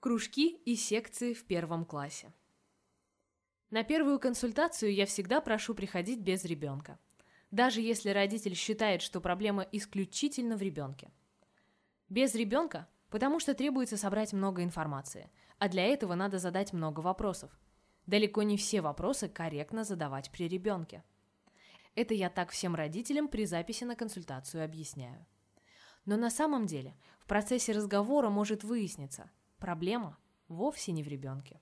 Кружки и секции в первом классе. На первую консультацию я всегда прошу приходить без ребенка. Даже если родитель считает, что проблема исключительно в ребенке. Без ребенка, потому что требуется собрать много информации, а для этого надо задать много вопросов. Далеко не все вопросы корректно задавать при ребенке. Это я так всем родителям при записи на консультацию объясняю. Но на самом деле в процессе разговора может выясниться, проблема вовсе не в ребенке.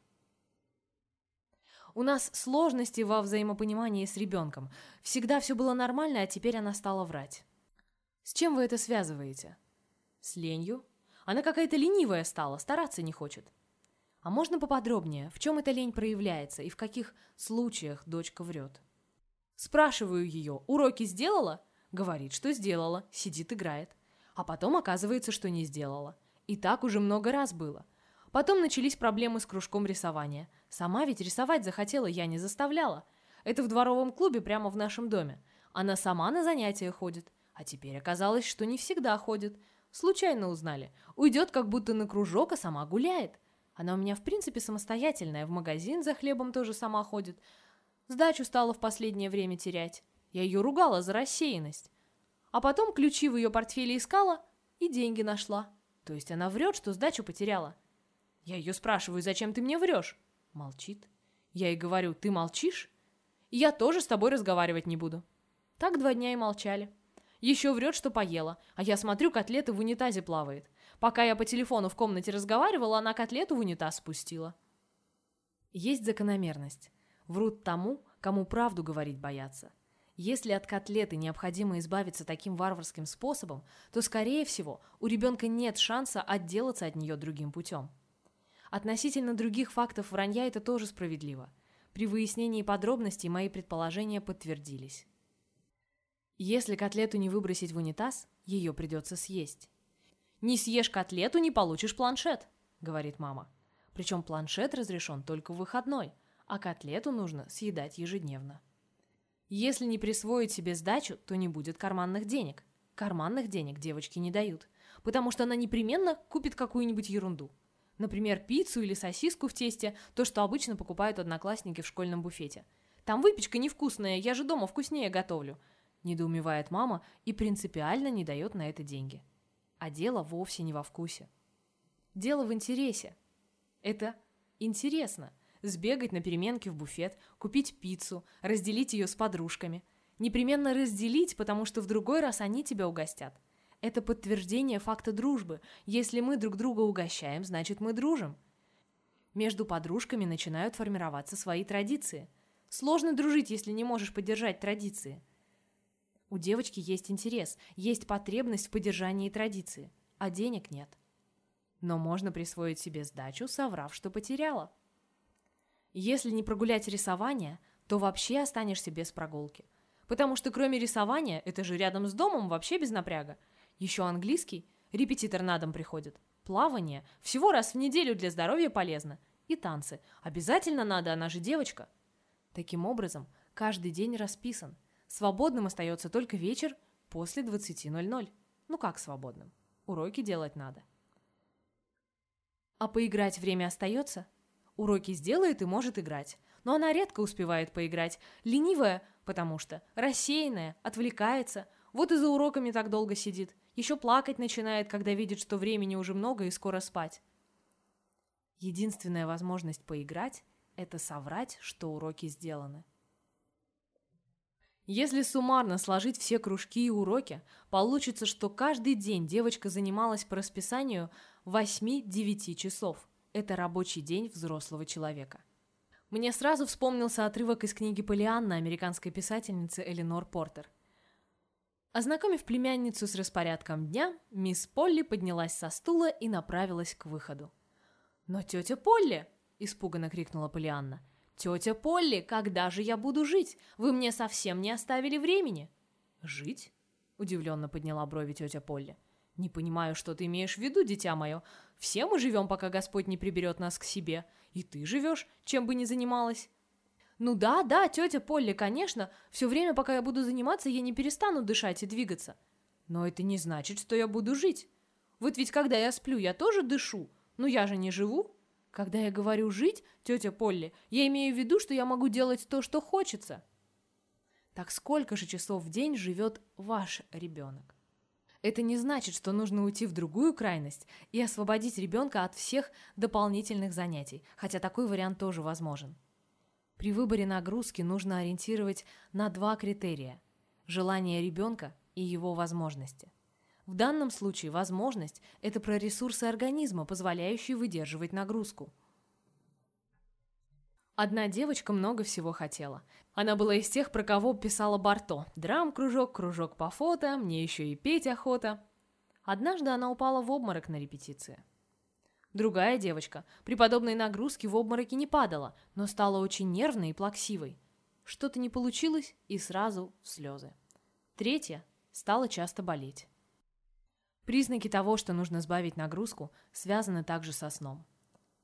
У нас сложности во взаимопонимании с ребенком. Всегда все было нормально, а теперь она стала врать. С чем вы это связываете? С ленью? Она какая-то ленивая стала, стараться не хочет. А можно поподробнее, в чем эта лень проявляется и в каких случаях дочка врет? Спрашиваю ее, уроки сделала? Говорит, что сделала, сидит играет. А потом оказывается, что не сделала. И так уже много раз было. Потом начались проблемы с кружком рисования. Сама ведь рисовать захотела, я не заставляла. Это в дворовом клубе прямо в нашем доме. Она сама на занятия ходит. А теперь оказалось, что не всегда ходит. Случайно узнали. Уйдет как будто на кружок, а сама гуляет. Она у меня в принципе самостоятельная, в магазин за хлебом тоже сама ходит. Сдачу стала в последнее время терять. Я ее ругала за рассеянность. А потом ключи в ее портфеле искала и деньги нашла. То есть она врет, что сдачу потеряла. Я ее спрашиваю, зачем ты мне врешь? Молчит. Я ей говорю, ты молчишь? И я тоже с тобой разговаривать не буду. Так два дня и молчали. Еще врет, что поела, а я смотрю, котлеты в унитазе плавает. Пока я по телефону в комнате разговаривала, она котлету в унитаз спустила. Есть закономерность. Врут тому, кому правду говорить боятся. Если от котлеты необходимо избавиться таким варварским способом, то, скорее всего, у ребенка нет шанса отделаться от нее другим путем. Относительно других фактов вранья это тоже справедливо. При выяснении подробностей мои предположения подтвердились. Если котлету не выбросить в унитаз, ее придется съесть. «Не съешь котлету, не получишь планшет», — говорит мама. Причем планшет разрешен только в выходной, а котлету нужно съедать ежедневно. Если не присвоить себе сдачу, то не будет карманных денег. Карманных денег девочки не дают, потому что она непременно купит какую-нибудь ерунду. Например, пиццу или сосиску в тесте, то, что обычно покупают одноклассники в школьном буфете. Там выпечка невкусная, я же дома вкуснее готовлю. Недоумевает мама и принципиально не дает на это деньги. А дело вовсе не во вкусе. Дело в интересе. Это интересно. Сбегать на переменке в буфет, купить пиццу, разделить ее с подружками. Непременно разделить, потому что в другой раз они тебя угостят. Это подтверждение факта дружбы. Если мы друг друга угощаем, значит мы дружим. Между подружками начинают формироваться свои традиции. Сложно дружить, если не можешь поддержать традиции. У девочки есть интерес, есть потребность в поддержании традиции, а денег нет. Но можно присвоить себе сдачу, соврав, что потеряла. Если не прогулять рисование, то вообще останешься без прогулки. Потому что кроме рисования, это же рядом с домом вообще без напряга – еще английский. Репетитор на дом приходит. Плавание. Всего раз в неделю для здоровья полезно. И танцы. Обязательно надо, она же девочка. Таким образом, каждый день расписан. Свободным остается только вечер после 20.00. Ну как свободным? Уроки делать надо. А поиграть время остается? Уроки сделает и может играть. Но она редко успевает поиграть. Ленивая, потому что рассеянная, отвлекается. Вот и за уроками так долго сидит. Еще плакать начинает, когда видит, что времени уже много и скоро спать. Единственная возможность поиграть – это соврать, что уроки сделаны. Если суммарно сложить все кружки и уроки, получится, что каждый день девочка занималась по расписанию 8-9 часов. Это рабочий день взрослого человека. Мне сразу вспомнился отрывок из книги Полианна американской писательницы Эленор Портер – Ознакомив племянницу с распорядком дня, мисс Полли поднялась со стула и направилась к выходу. «Но тетя Полли!» – испуганно крикнула Полианна. «Тетя Полли, когда же я буду жить? Вы мне совсем не оставили времени!» «Жить?» — удивленно подняла брови тетя Полли. «Не понимаю, что ты имеешь в виду, дитя мое. Все мы живем, пока Господь не приберет нас к себе. И ты живешь, чем бы ни занималась». «Ну да, да, тетя Полли, конечно. Все время, пока я буду заниматься, я не перестану дышать и двигаться. Но это не значит, что я буду жить. Вот ведь когда я сплю, я тоже дышу. Но я же не живу. Когда я говорю «жить», тетя Полли, я имею в виду, что я могу делать то, что хочется. Так сколько же часов в день живет ваш ребенок? Это не значит, что нужно уйти в другую крайность и освободить ребенка от всех дополнительных занятий, хотя такой вариант тоже возможен. При выборе нагрузки нужно ориентировать на два критерия – желание ребенка и его возможности. В данном случае возможность – это про ресурсы организма, позволяющие выдерживать нагрузку. Одна девочка много всего хотела. Она была из тех, про кого писала Барто. Драм-кружок, кружок по фото, мне еще и петь охота. Однажды она упала в обморок на репетиции. Другая девочка при подобной нагрузке в обмороке не падала, но стала очень нервной и плаксивой. Что-то не получилось и сразу в слезы. Третья стала часто болеть. Признаки того, что нужно сбавить нагрузку, связаны также со сном.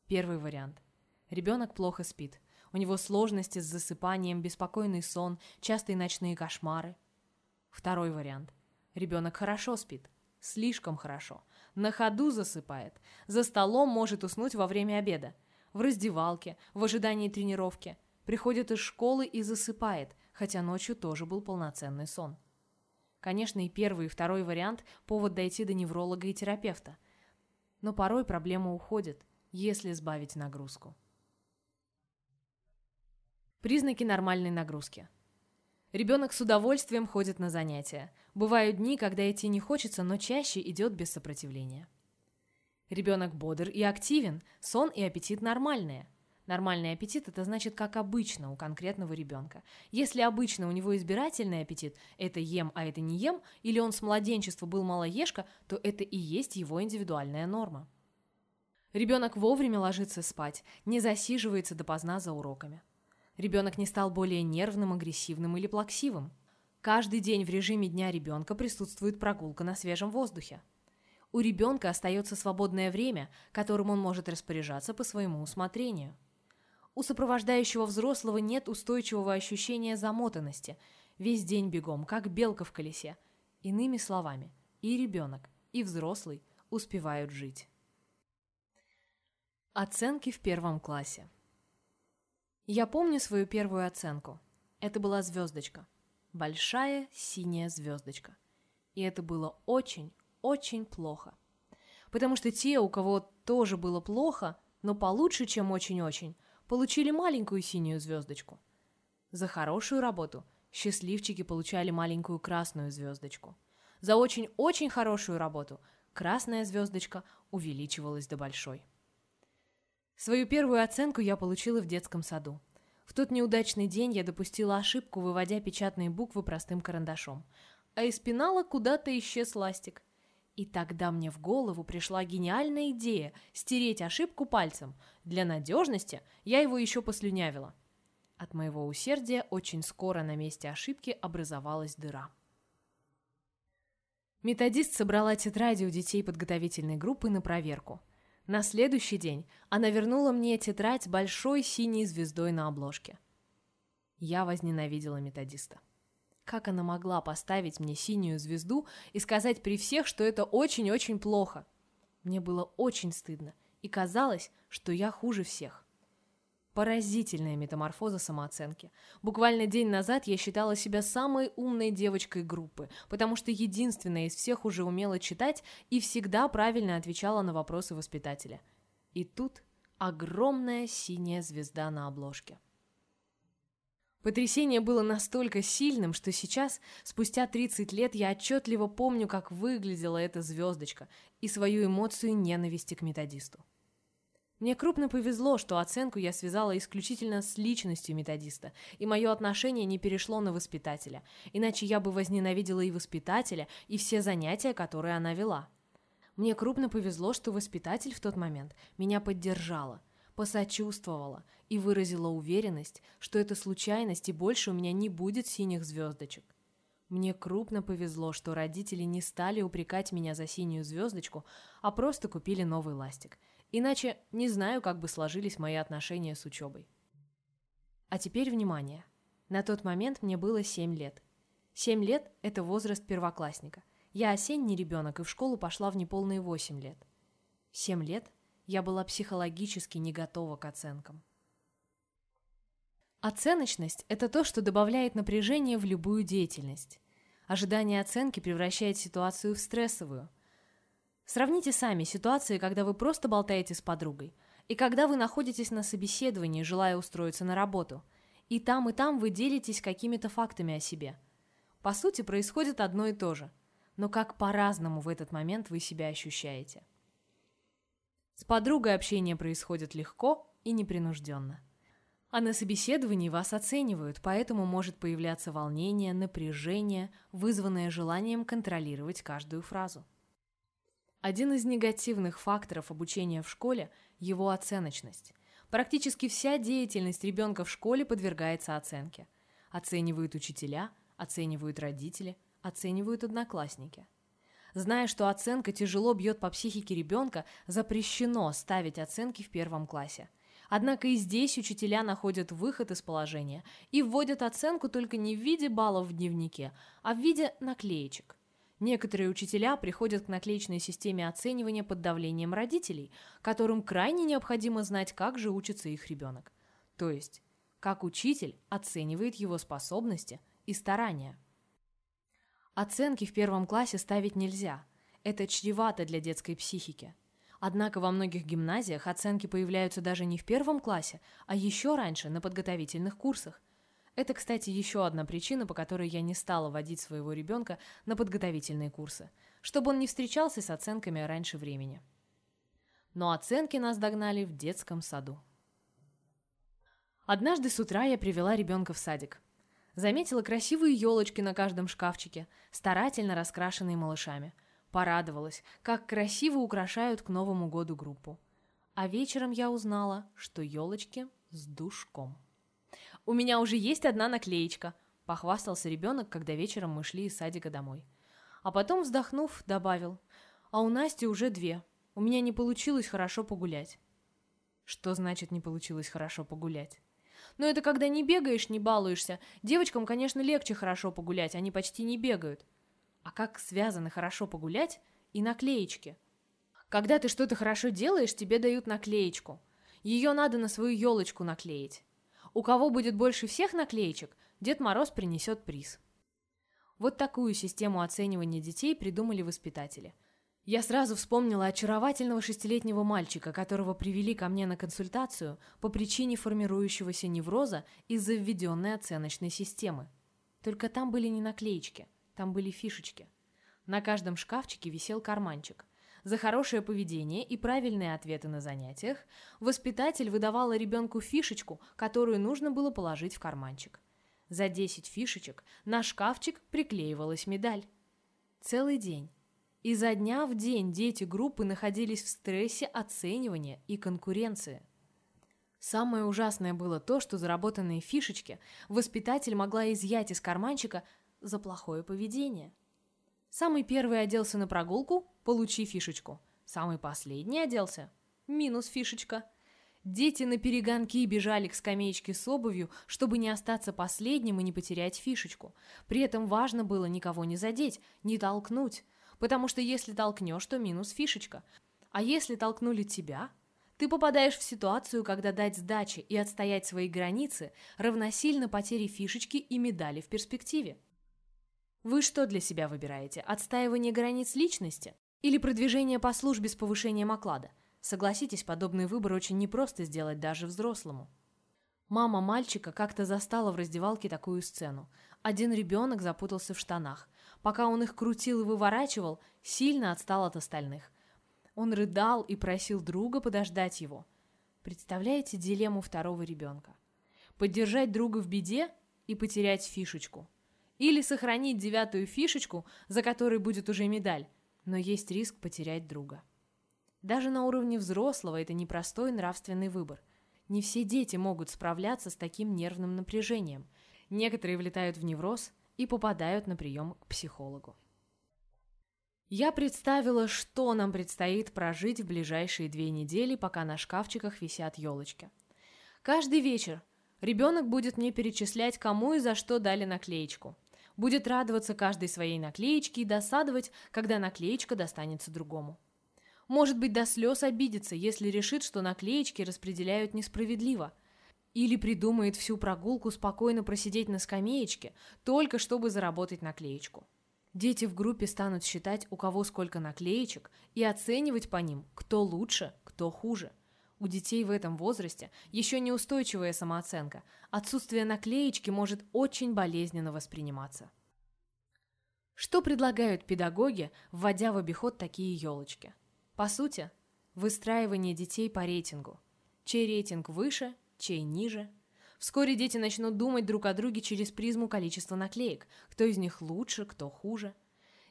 Первый вариант. Ребенок плохо спит. У него сложности с засыпанием, беспокойный сон, частые ночные кошмары. Второй вариант. Ребенок хорошо спит. Слишком хорошо. На ходу засыпает. За столом может уснуть во время обеда. В раздевалке, в ожидании тренировки. Приходит из школы и засыпает, хотя ночью тоже был полноценный сон. Конечно, и первый, и второй вариант – повод дойти до невролога и терапевта. Но порой проблема уходит, если сбавить нагрузку. Признаки нормальной нагрузки. Ребенок с удовольствием ходит на занятия. Бывают дни, когда идти не хочется, но чаще идет без сопротивления. Ребенок бодр и активен, сон и аппетит нормальные – Нормальный аппетит – это значит, как обычно у конкретного ребенка. Если обычно у него избирательный аппетит – это ем, а это не ем, или он с младенчества был малоежка, то это и есть его индивидуальная норма. Ребенок вовремя ложится спать, не засиживается допоздна за уроками. Ребенок не стал более нервным, агрессивным или плаксивым. Каждый день в режиме дня ребенка присутствует прогулка на свежем воздухе. У ребенка остается свободное время, которым он может распоряжаться по своему усмотрению – у сопровождающего взрослого нет устойчивого ощущения замотанности. Весь день бегом, как белка в колесе. Иными словами, и ребенок, и взрослый успевают жить. Оценки в первом классе. Я помню свою первую оценку. Это была звездочка. Большая синяя звездочка. И это было очень, очень плохо. Потому что те, у кого тоже было плохо, но получше, чем очень-очень, получили маленькую синюю звездочку. За хорошую работу счастливчики получали маленькую красную звездочку. За очень-очень хорошую работу красная звездочка увеличивалась до большой. Свою первую оценку я получила в детском саду. В тот неудачный день я допустила ошибку, выводя печатные буквы простым карандашом. А из пенала куда-то исчез ластик. И тогда мне в голову пришла гениальная идея стереть ошибку пальцем. Для надежности я его еще послюнявила. От моего усердия очень скоро на месте ошибки образовалась дыра. Методист собрала тетради у детей подготовительной группы на проверку. На следующий день она вернула мне тетрадь большой синей звездой на обложке. Я возненавидела методиста. Как она могла поставить мне синюю звезду и сказать при всех, что это очень-очень плохо? Мне было очень стыдно, и казалось, что я хуже всех. Поразительная метаморфоза самооценки. Буквально день назад я считала себя самой умной девочкой группы, потому что единственная из всех уже умела читать и всегда правильно отвечала на вопросы воспитателя. И тут огромная синяя звезда на обложке. Потрясение было настолько сильным, что сейчас, спустя 30 лет, я отчетливо помню, как выглядела эта звездочка и свою эмоцию ненависти к методисту. Мне крупно повезло, что оценку я связала исключительно с личностью методиста, и мое отношение не перешло на воспитателя, иначе я бы возненавидела и воспитателя, и все занятия, которые она вела. Мне крупно повезло, что воспитатель в тот момент меня поддержала, посочувствовала и выразила уверенность, что это случайность и больше у меня не будет синих звездочек. Мне крупно повезло, что родители не стали упрекать меня за синюю звездочку, а просто купили новый ластик. Иначе не знаю, как бы сложились мои отношения с учебой. А теперь внимание. На тот момент мне было 7 лет. 7 лет – это возраст первоклассника. Я осенний ребенок и в школу пошла в неполные 8 лет. В 7 лет я была психологически не готова к оценкам. Оценочность – это то, что добавляет напряжение в любую деятельность. Ожидание оценки превращает ситуацию в стрессовую. Сравните сами ситуации, когда вы просто болтаете с подругой, и когда вы находитесь на собеседовании, желая устроиться на работу. И там, и там вы делитесь какими-то фактами о себе. По сути, происходит одно и то же. Но как по-разному в этот момент вы себя ощущаете. С подругой общение происходит легко и непринужденно. А на собеседовании вас оценивают, поэтому может появляться волнение, напряжение, вызванное желанием контролировать каждую фразу. Один из негативных факторов обучения в школе – его оценочность. Практически вся деятельность ребенка в школе подвергается оценке. Оценивают учителя, оценивают родители, оценивают одноклассники – Зная, что оценка тяжело бьет по психике ребенка, запрещено ставить оценки в первом классе. Однако и здесь учителя находят выход из положения и вводят оценку только не в виде баллов в дневнике, а в виде наклеечек. Некоторые учителя приходят к наклеечной системе оценивания под давлением родителей, которым крайне необходимо знать, как же учится их ребенок. То есть, как учитель оценивает его способности и старания. Оценки в первом классе ставить нельзя. Это чревато для детской психики. Однако во многих гимназиях оценки появляются даже не в первом классе, а еще раньше, на подготовительных курсах. Это, кстати, еще одна причина, по которой я не стала водить своего ребенка на подготовительные курсы, чтобы он не встречался с оценками раньше времени. Но оценки нас догнали в детском саду. Однажды с утра я привела ребенка в садик. Заметила красивые елочки на каждом шкафчике, старательно раскрашенные малышами. Порадовалась, как красиво украшают к Новому году группу. А вечером я узнала, что елочки с душком. «У меня уже есть одна наклеечка», – похвастался ребенок, когда вечером мы шли из садика домой. А потом, вздохнув, добавил, «А у Насти уже две. У меня не получилось хорошо погулять». Что значит «не получилось хорошо погулять»? Но это когда не бегаешь, не балуешься. Девочкам, конечно, легче хорошо погулять, они почти не бегают. А как связаны хорошо погулять и наклеечки? Когда ты что-то хорошо делаешь, тебе дают наклеечку. Ее надо на свою елочку наклеить. У кого будет больше всех наклеечек, Дед Мороз принесет приз. Вот такую систему оценивания детей придумали воспитатели – я сразу вспомнила очаровательного шестилетнего мальчика, которого привели ко мне на консультацию по причине формирующегося невроза из-за введенной оценочной системы. Только там были не наклеечки, там были фишечки. На каждом шкафчике висел карманчик. За хорошее поведение и правильные ответы на занятиях воспитатель выдавала ребенку фишечку, которую нужно было положить в карманчик. За 10 фишечек на шкафчик приклеивалась медаль. Целый день Изо дня в день дети группы находились в стрессе оценивания и конкуренции. Самое ужасное было то, что заработанные фишечки воспитатель могла изъять из карманчика за плохое поведение. Самый первый оделся на прогулку – получи фишечку. Самый последний оделся – минус фишечка. Дети на перегонки бежали к скамеечке с обувью, чтобы не остаться последним и не потерять фишечку. При этом важно было никого не задеть, не толкнуть – Потому что если толкнешь, то минус фишечка. А если толкнули тебя, ты попадаешь в ситуацию, когда дать сдачи и отстоять свои границы равносильно потере фишечки и медали в перспективе. Вы что для себя выбираете? Отстаивание границ личности? Или продвижение по службе с повышением оклада? Согласитесь, подобный выбор очень непросто сделать даже взрослому. Мама мальчика как-то застала в раздевалке такую сцену. Один ребенок запутался в штанах. Пока он их крутил и выворачивал, сильно отстал от остальных. Он рыдал и просил друга подождать его. Представляете дилемму второго ребенка? Поддержать друга в беде и потерять фишечку. Или сохранить девятую фишечку, за которой будет уже медаль, но есть риск потерять друга. Даже на уровне взрослого это непростой нравственный выбор. Не все дети могут справляться с таким нервным напряжением. Некоторые влетают в невроз и попадают на прием к психологу. Я представила, что нам предстоит прожить в ближайшие две недели, пока на шкафчиках висят елочки. Каждый вечер ребенок будет мне перечислять, кому и за что дали наклеечку. Будет радоваться каждой своей наклеечке и досадовать, когда наклеечка достанется другому. Может быть, до слез обидится, если решит, что наклеечки распределяют несправедливо. Или придумает всю прогулку спокойно просидеть на скамеечке, только чтобы заработать наклеечку. Дети в группе станут считать, у кого сколько наклеечек, и оценивать по ним, кто лучше, кто хуже. У детей в этом возрасте еще неустойчивая самооценка. Отсутствие наклеечки может очень болезненно восприниматься. Что предлагают педагоги, вводя в обиход такие елочки? По сути, выстраивание детей по рейтингу. Чей рейтинг выше, чей ниже – Вскоре дети начнут думать друг о друге через призму количества наклеек, кто из них лучше, кто хуже.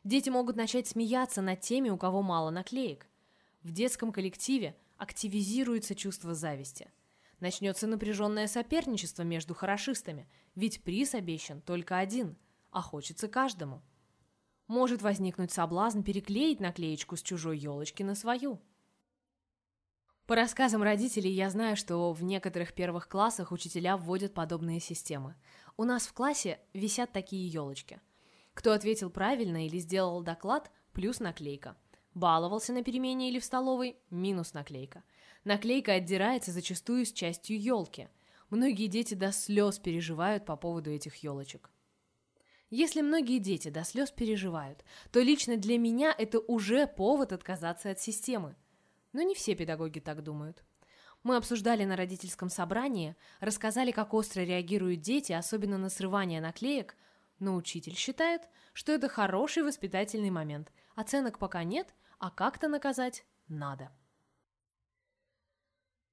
Дети могут начать смеяться над теми, у кого мало наклеек. В детском коллективе активизируется чувство зависти. Начнется напряженное соперничество между хорошистами, ведь приз обещан только один, а хочется каждому. Может возникнуть соблазн переклеить наклеечку с чужой елочки на свою. По рассказам родителей я знаю, что в некоторых первых классах учителя вводят подобные системы. У нас в классе висят такие елочки. Кто ответил правильно или сделал доклад – плюс наклейка. Баловался на перемене или в столовой – минус наклейка. Наклейка отдирается зачастую с частью елки. Многие дети до слез переживают по поводу этих елочек. Если многие дети до слез переживают, то лично для меня это уже повод отказаться от системы – но не все педагоги так думают. Мы обсуждали на родительском собрании, рассказали, как остро реагируют дети, особенно на срывание наклеек, но учитель считает, что это хороший воспитательный момент. Оценок пока нет, а как-то наказать надо.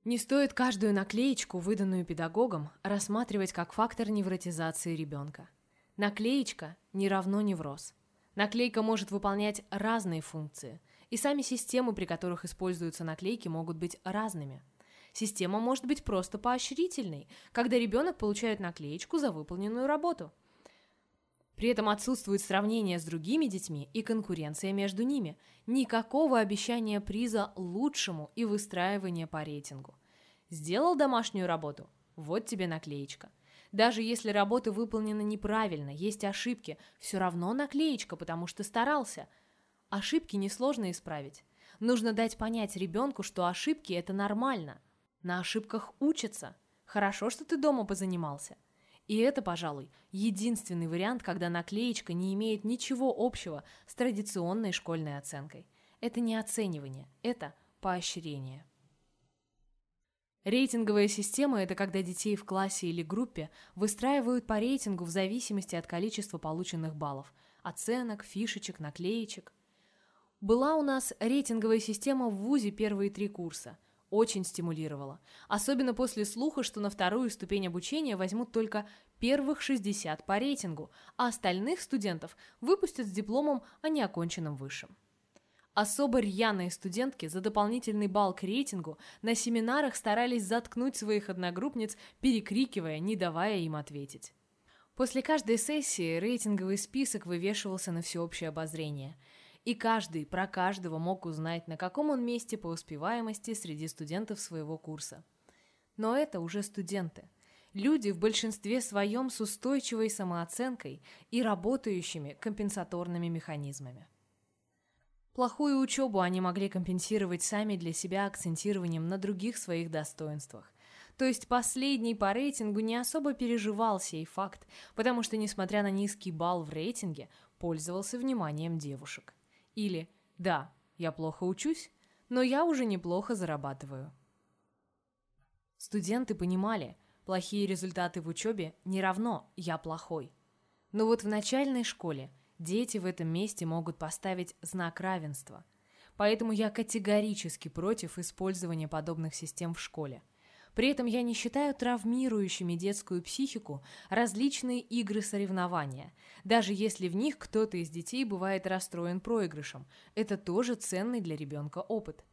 Не стоит каждую наклеечку, выданную педагогом, рассматривать как фактор невротизации ребенка. Наклеечка не равно невроз. Наклейка может выполнять разные функции – и сами системы, при которых используются наклейки, могут быть разными. Система может быть просто поощрительной, когда ребенок получает наклеечку за выполненную работу. При этом отсутствует сравнение с другими детьми и конкуренция между ними. Никакого обещания приза лучшему и выстраивания по рейтингу. Сделал домашнюю работу? Вот тебе наклеечка. Даже если работа выполнена неправильно, есть ошибки, все равно наклеечка, потому что старался – Ошибки несложно исправить. Нужно дать понять ребенку, что ошибки – это нормально. На ошибках учатся. Хорошо, что ты дома позанимался. И это, пожалуй, единственный вариант, когда наклеечка не имеет ничего общего с традиционной школьной оценкой. Это не оценивание, это поощрение. Рейтинговая система – это когда детей в классе или группе выстраивают по рейтингу в зависимости от количества полученных баллов – оценок, фишечек, наклеечек – была у нас рейтинговая система в ВУЗе первые три курса. Очень стимулировала. Особенно после слуха, что на вторую ступень обучения возьмут только первых 60 по рейтингу, а остальных студентов выпустят с дипломом о неоконченном высшем. Особо рьяные студентки за дополнительный балл к рейтингу на семинарах старались заткнуть своих одногруппниц, перекрикивая, не давая им ответить. После каждой сессии рейтинговый список вывешивался на всеобщее обозрение – и каждый про каждого мог узнать, на каком он месте по успеваемости среди студентов своего курса. Но это уже студенты. Люди в большинстве своем с устойчивой самооценкой и работающими компенсаторными механизмами. Плохую учебу они могли компенсировать сами для себя акцентированием на других своих достоинствах. То есть последний по рейтингу не особо переживал сей факт, потому что, несмотря на низкий балл в рейтинге, пользовался вниманием девушек. Или «Да, я плохо учусь, но я уже неплохо зарабатываю». Студенты понимали, плохие результаты в учебе не равно «я плохой». Но вот в начальной школе дети в этом месте могут поставить знак равенства. Поэтому я категорически против использования подобных систем в школе – при этом я не считаю травмирующими детскую психику различные игры-соревнования. Даже если в них кто-то из детей бывает расстроен проигрышем, это тоже ценный для ребенка опыт.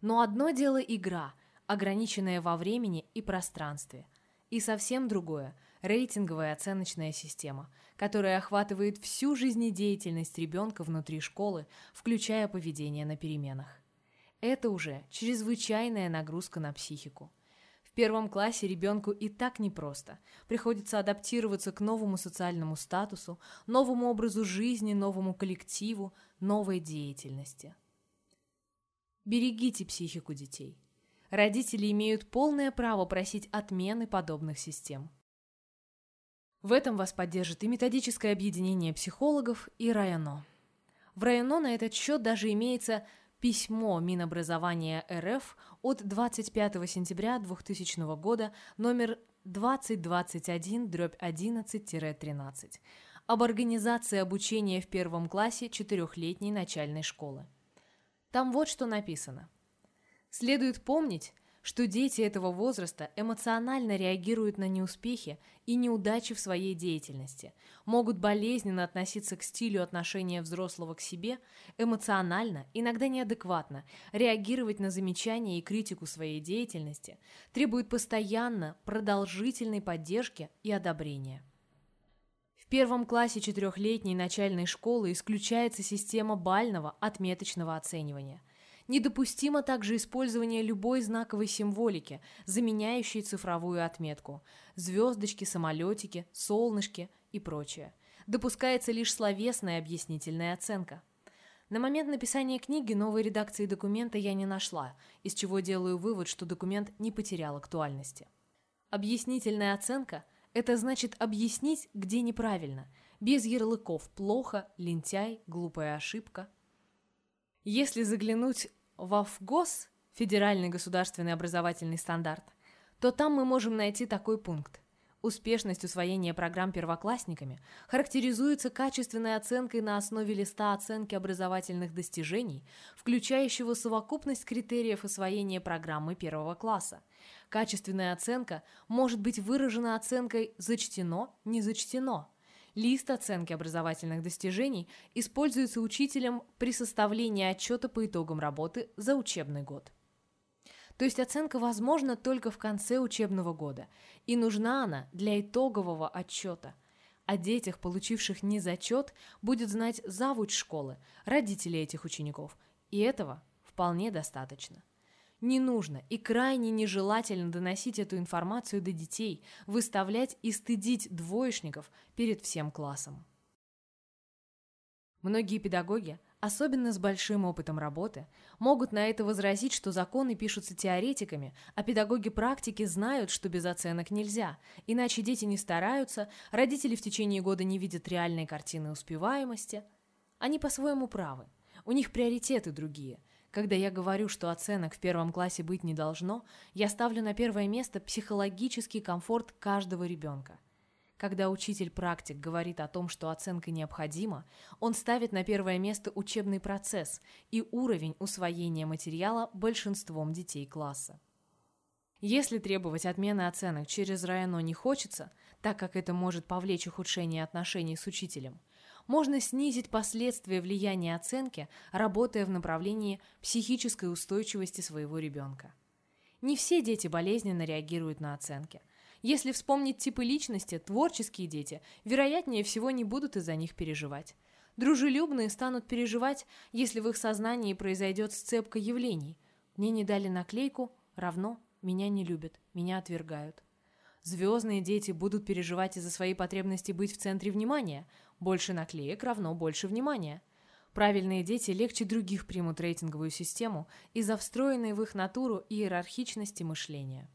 Но одно дело игра, ограниченная во времени и пространстве, и совсем другое – рейтинговая оценочная система, которая охватывает всю жизнедеятельность ребенка внутри школы, включая поведение на переменах. Это уже чрезвычайная нагрузка на психику. Первом классе ребенку и так непросто. Приходится адаптироваться к новому социальному статусу, новому образу жизни, новому коллективу, новой деятельности. Берегите психику детей. Родители имеют полное право просить отмены подобных систем. В этом вас поддержит и методическое объединение психологов, и Райано. В Райано на этот счет даже имеется письмо Минобразования РФ от 25 сентября 2000 года номер 2021-11-13 об организации обучения в первом классе четырехлетней начальной школы. Там вот что написано. Следует помнить, что дети этого возраста эмоционально реагируют на неуспехи и неудачи в своей деятельности, могут болезненно относиться к стилю отношения взрослого к себе, эмоционально, иногда неадекватно, реагировать на замечания и критику своей деятельности, требуют постоянно продолжительной поддержки и одобрения. В первом классе четырехлетней начальной школы исключается система бального отметочного оценивания – Недопустимо также использование любой знаковой символики, заменяющей цифровую отметку – звездочки, самолетики, солнышки и прочее. Допускается лишь словесная объяснительная оценка. На момент написания книги новой редакции документа я не нашла, из чего делаю вывод, что документ не потерял актуальности. Объяснительная оценка – это значит объяснить, где неправильно, без ярлыков «плохо», «лентяй», «глупая ошибка». Если заглянуть в ФГОС, Федеральный государственный образовательный стандарт, то там мы можем найти такой пункт. Успешность усвоения программ первоклассниками характеризуется качественной оценкой на основе листа оценки образовательных достижений, включающего совокупность критериев освоения программы первого класса. Качественная оценка может быть выражена оценкой «зачтено», «не зачтено», Лист оценки образовательных достижений используется учителем при составлении отчета по итогам работы за учебный год. То есть оценка возможна только в конце учебного года, и нужна она для итогового отчета. О детях, получивших незачет, будет знать завуч школы, родители этих учеников, и этого вполне достаточно. Не нужно и крайне нежелательно доносить эту информацию до детей, выставлять и стыдить двоечников перед всем классом. Многие педагоги, особенно с большим опытом работы, могут на это возразить, что законы пишутся теоретиками, а педагоги практики знают, что без оценок нельзя, иначе дети не стараются, родители в течение года не видят реальной картины успеваемости. Они по-своему правы. У них приоритеты другие – когда я говорю, что оценок в первом классе быть не должно, я ставлю на первое место психологический комфорт каждого ребенка. Когда учитель-практик говорит о том, что оценка необходима, он ставит на первое место учебный процесс и уровень усвоения материала большинством детей класса. Если требовать отмены оценок через РАЭНО не хочется, так как это может повлечь ухудшение отношений с учителем – можно снизить последствия влияния оценки, работая в направлении психической устойчивости своего ребенка. Не все дети болезненно реагируют на оценки. Если вспомнить типы личности, творческие дети, вероятнее всего, не будут из-за них переживать. Дружелюбные станут переживать, если в их сознании произойдет сцепка явлений. Мне не дали наклейку, равно меня не любят, меня отвергают. Звездные дети будут переживать из-за своей потребности быть в центре внимания. Больше наклеек равно больше внимания. Правильные дети легче других примут рейтинговую систему из-за встроенной в их натуру иерархичности мышления.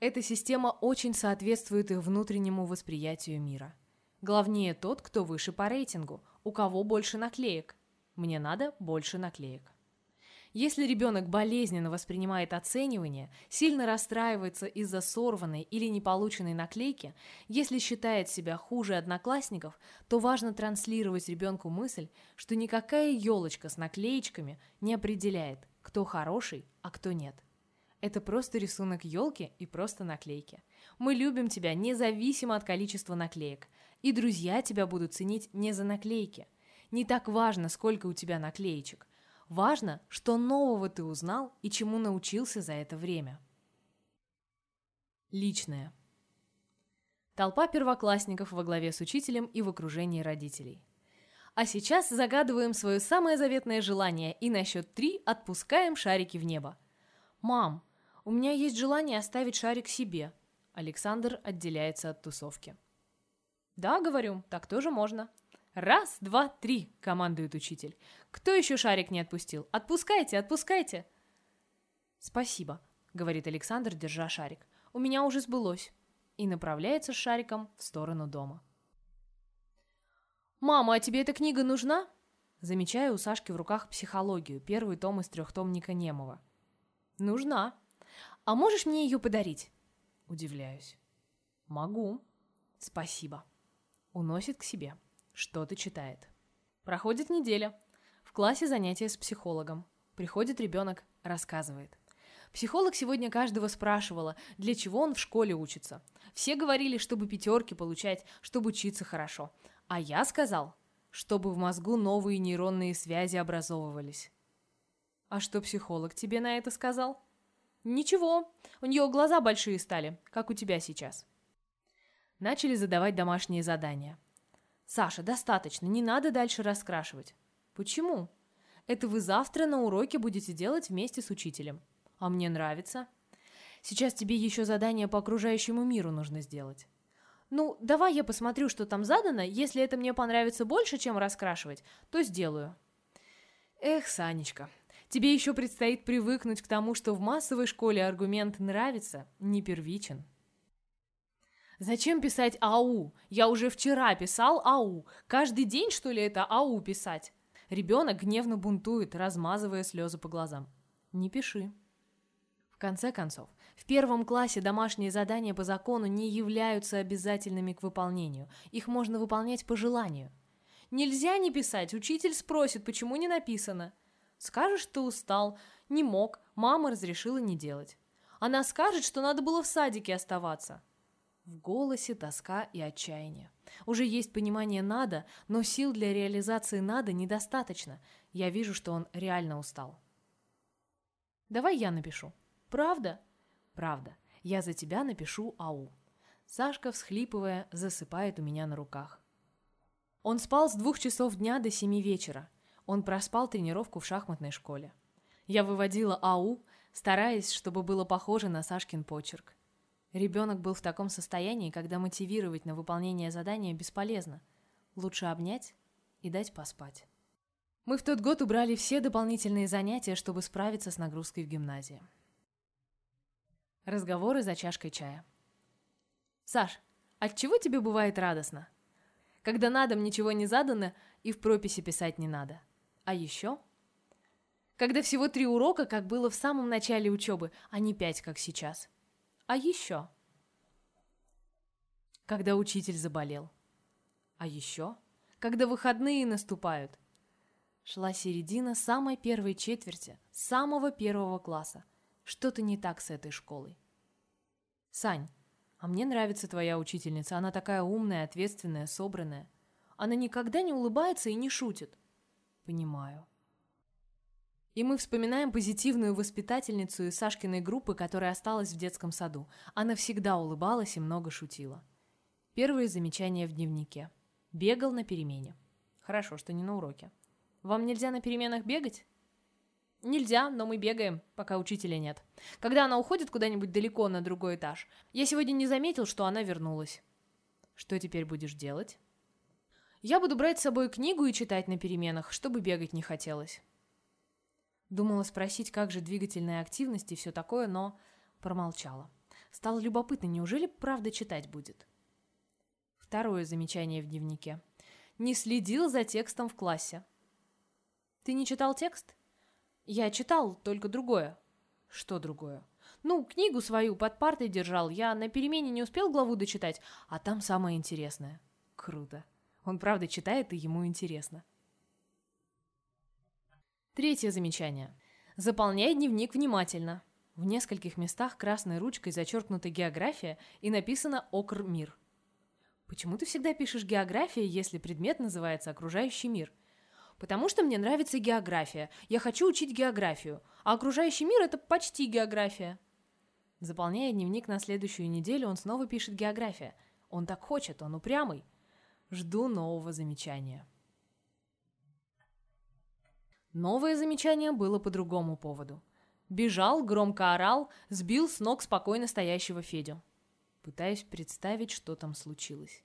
Эта система очень соответствует их внутреннему восприятию мира. Главнее тот, кто выше по рейтингу, у кого больше наклеек. Мне надо больше наклеек. Если ребенок болезненно воспринимает оценивание, сильно расстраивается из-за сорванной или неполученной наклейки, если считает себя хуже одноклассников, то важно транслировать ребенку мысль, что никакая елочка с наклеечками не определяет, кто хороший, а кто нет. Это просто рисунок елки и просто наклейки. Мы любим тебя независимо от количества наклеек, и друзья тебя будут ценить не за наклейки. Не так важно, сколько у тебя наклеечек. Важно, что нового ты узнал и чему научился за это время. Личное. Толпа первоклассников во главе с учителем и в окружении родителей. А сейчас загадываем свое самое заветное желание и на счет три отпускаем шарики в небо. «Мам, у меня есть желание оставить шарик себе». Александр отделяется от тусовки. «Да, говорю, так тоже можно». «Раз, два, три!» — командует учитель. «Кто еще шарик не отпустил? Отпускайте, отпускайте!» «Спасибо», — говорит Александр, держа шарик. «У меня уже сбылось». И направляется с шариком в сторону дома. «Мама, а тебе эта книга нужна?» Замечаю у Сашки в руках психологию, первый том из трехтомника Немова. «Нужна. А можешь мне ее подарить?» Удивляюсь. «Могу. Спасибо». Уносит к себе. Что-то читает. Проходит неделя. В классе занятия с психологом. Приходит ребенок, рассказывает. Психолог сегодня каждого спрашивала, для чего он в школе учится. Все говорили, чтобы пятерки получать, чтобы учиться хорошо. А я сказал, чтобы в мозгу новые нейронные связи образовывались. А что психолог тебе на это сказал? Ничего, у нее глаза большие стали, как у тебя сейчас. Начали задавать домашние задания. Саша, достаточно, не надо дальше раскрашивать. Почему? Это вы завтра на уроке будете делать вместе с учителем. А мне нравится. Сейчас тебе еще задание по окружающему миру нужно сделать. Ну, давай я посмотрю, что там задано. Если это мне понравится больше, чем раскрашивать, то сделаю. Эх, Санечка, тебе еще предстоит привыкнуть к тому, что в массовой школе аргумент «нравится» не первичен. Зачем писать АУ? Я уже вчера писал АУ. Каждый день, что ли, это АУ писать? Ребенок гневно бунтует, размазывая слезы по глазам. Не пиши. В конце концов, в первом классе домашние задания по закону не являются обязательными к выполнению. Их можно выполнять по желанию. Нельзя не писать, учитель спросит, почему не написано. Скажешь, что устал, не мог, мама разрешила не делать. Она скажет, что надо было в садике оставаться. В голосе тоска и отчаяние. Уже есть понимание «надо», но сил для реализации «надо» недостаточно. Я вижу, что он реально устал. Давай я напишу. Правда? Правда, я за тебя напишу АУ. Сашка, всхлипывая, засыпает у меня на руках. Он спал с двух часов дня до семи вечера. Он проспал тренировку в шахматной школе. Я выводила АУ, стараясь, чтобы было похоже на Сашкин почерк. Ребенок был в таком состоянии, когда мотивировать на выполнение задания бесполезно. Лучше обнять и дать поспать. Мы в тот год убрали все дополнительные занятия, чтобы справиться с нагрузкой в гимназии. Разговоры за чашкой чая. «Саш, от чего тебе бывает радостно?» «Когда на дом ничего не задано и в прописи писать не надо. А еще?» «Когда всего три урока, как было в самом начале учебы, а не пять, как сейчас. А еще?» «Когда учитель заболел. А еще?» «Когда выходные наступают. Шла середина самой первой четверти, самого первого класса. Что-то не так с этой школой. Сань, а мне нравится твоя учительница. Она такая умная, ответственная, собранная. Она никогда не улыбается и не шутит. Понимаю. И мы вспоминаем позитивную воспитательницу из Сашкиной группы, которая осталась в детском саду. Она всегда улыбалась и много шутила. Первые замечания в дневнике. Бегал на перемене. Хорошо, что не на уроке. Вам нельзя на переменах бегать? Нельзя, но мы бегаем, пока учителя нет. Когда она уходит куда-нибудь далеко на другой этаж, я сегодня не заметил, что она вернулась. Что теперь будешь делать? Я буду брать с собой книгу и читать на переменах, чтобы бегать не хотелось. Думала спросить, как же двигательная активность и все такое, но промолчала. Стало любопытно, неужели правда читать будет? Второе замечание в дневнике. Не следил за текстом в классе. Ты не читал текст? Я читал, только другое. Что другое? Ну, книгу свою под партой держал. Я на перемене не успел главу дочитать, а там самое интересное. Круто. Он правда читает, и ему интересно. Третье замечание. Заполняй дневник внимательно. В нескольких местах красной ручкой зачеркнута география и написано «Окр мир». Почему ты всегда пишешь география, если предмет называется окружающий мир? Потому что мне нравится география. Я хочу учить географию. А окружающий мир — это почти география. Заполняя дневник на следующую неделю, он снова пишет география. Он так хочет, он упрямый. Жду нового замечания. Новое замечание было по другому поводу. Бежал, громко орал, сбил с ног спокойно стоящего Федю. Пытаюсь представить, что там случилось.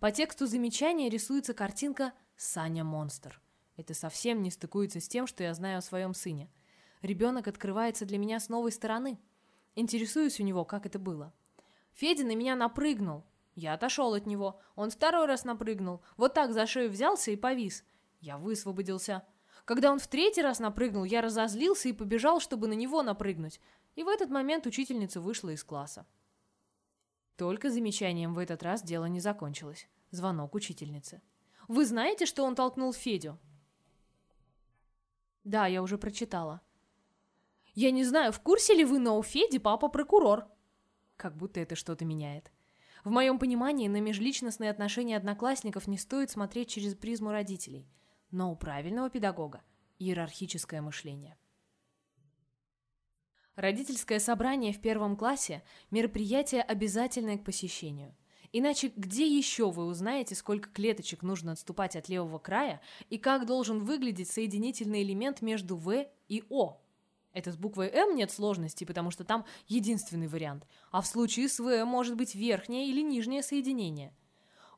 По тексту замечания рисуется картинка «Саня-монстр». Это совсем не стыкуется с тем, что я знаю о своем сыне. Ребенок открывается для меня с новой стороны. Интересуюсь у него, как это было. Федя на меня напрыгнул. Я отошел от него. Он второй раз напрыгнул. Вот так за шею взялся и повис. Я высвободился. Когда он в третий раз напрыгнул, я разозлился и побежал, чтобы на него напрыгнуть. И в этот момент учительница вышла из класса. Только замечанием в этот раз дело не закончилось. Звонок учительницы. «Вы знаете, что он толкнул Федю?» «Да, я уже прочитала». «Я не знаю, в курсе ли вы, но у Феди папа прокурор». Как будто это что-то меняет. В моем понимании на межличностные отношения одноклассников не стоит смотреть через призму родителей – но у правильного педагога иерархическое мышление. Родительское собрание в первом классе – мероприятие обязательное к посещению. Иначе где еще вы узнаете, сколько клеточек нужно отступать от левого края и как должен выглядеть соединительный элемент между В и О? Это с буквой М нет сложности, потому что там единственный вариант, а в случае с В может быть верхнее или нижнее соединение.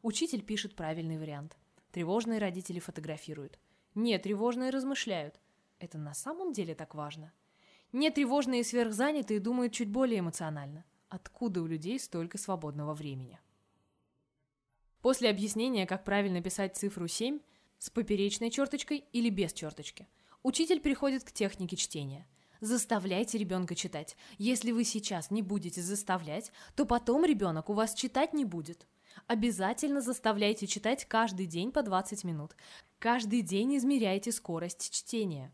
Учитель пишет правильный вариант – Тревожные родители фотографируют. Не тревожные размышляют. Это на самом деле так важно? Не тревожные сверхзанятые думают чуть более эмоционально. Откуда у людей столько свободного времени? После объяснения, как правильно писать цифру 7, с поперечной черточкой или без черточки, учитель переходит к технике чтения. Заставляйте ребенка читать. Если вы сейчас не будете заставлять, то потом ребенок у вас читать не будет. Обязательно заставляйте читать каждый день по 20 минут. Каждый день измеряйте скорость чтения.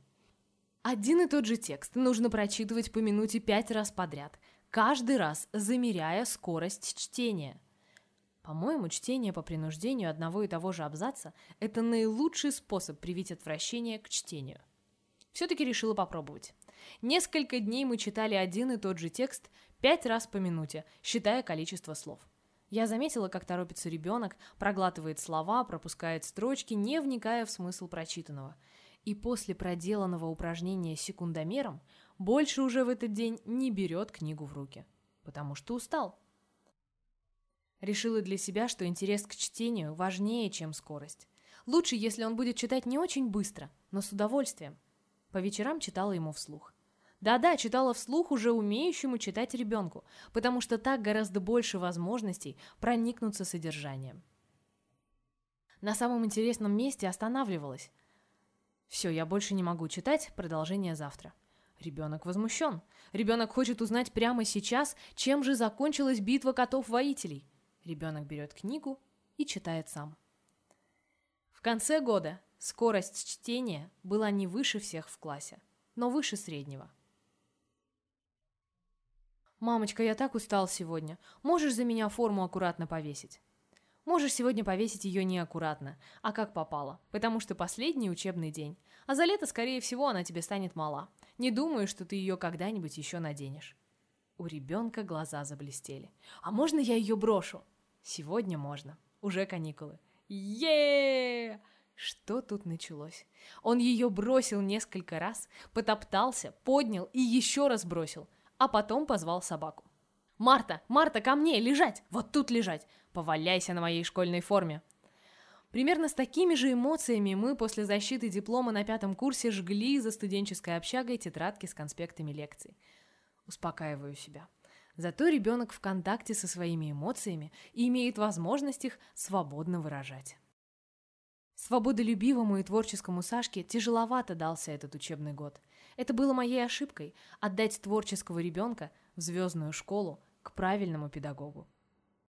Один и тот же текст нужно прочитывать по минуте пять раз подряд, каждый раз замеряя скорость чтения. По-моему, чтение по принуждению одного и того же абзаца – это наилучший способ привить отвращение к чтению. Все-таки решила попробовать. Несколько дней мы читали один и тот же текст пять раз по минуте, считая количество слов – я заметила, как торопится ребенок, проглатывает слова, пропускает строчки, не вникая в смысл прочитанного. И после проделанного упражнения секундомером больше уже в этот день не берет книгу в руки, потому что устал. Решила для себя, что интерес к чтению важнее, чем скорость. Лучше, если он будет читать не очень быстро, но с удовольствием. По вечерам читала ему вслух. Да-да, читала вслух уже умеющему читать ребенку, потому что так гораздо больше возможностей проникнуться содержанием. На самом интересном месте останавливалась. Все, я больше не могу читать, продолжение завтра. Ребенок возмущен. Ребенок хочет узнать прямо сейчас, чем же закончилась битва котов-воителей. Ребенок берет книгу и читает сам. В конце года скорость чтения была не выше всех в классе, но выше среднего. «Мамочка, я так устал сегодня. Можешь за меня форму аккуратно повесить?» Можешь сегодня повесить ее неаккуратно, а как попало, потому что последний учебный день. А за лето, скорее всего, она тебе станет мала. Не думаю, что ты ее когда-нибудь еще наденешь. У ребенка глаза заблестели. А можно я ее брошу? Сегодня можно. Уже каникулы. е Что тут началось? Он ее бросил несколько раз, потоптался, поднял и еще раз бросил а потом позвал собаку. «Марта! Марта, ко мне! Лежать! Вот тут лежать! Поваляйся на моей школьной форме!» Примерно с такими же эмоциями мы после защиты диплома на пятом курсе жгли за студенческой общагой тетрадки с конспектами лекций. Успокаиваю себя. Зато ребенок в контакте со своими эмоциями и имеет возможность их свободно выражать. Свободолюбивому и творческому Сашке тяжеловато дался этот учебный год. Это было моей ошибкой – отдать творческого ребенка в звездную школу к правильному педагогу.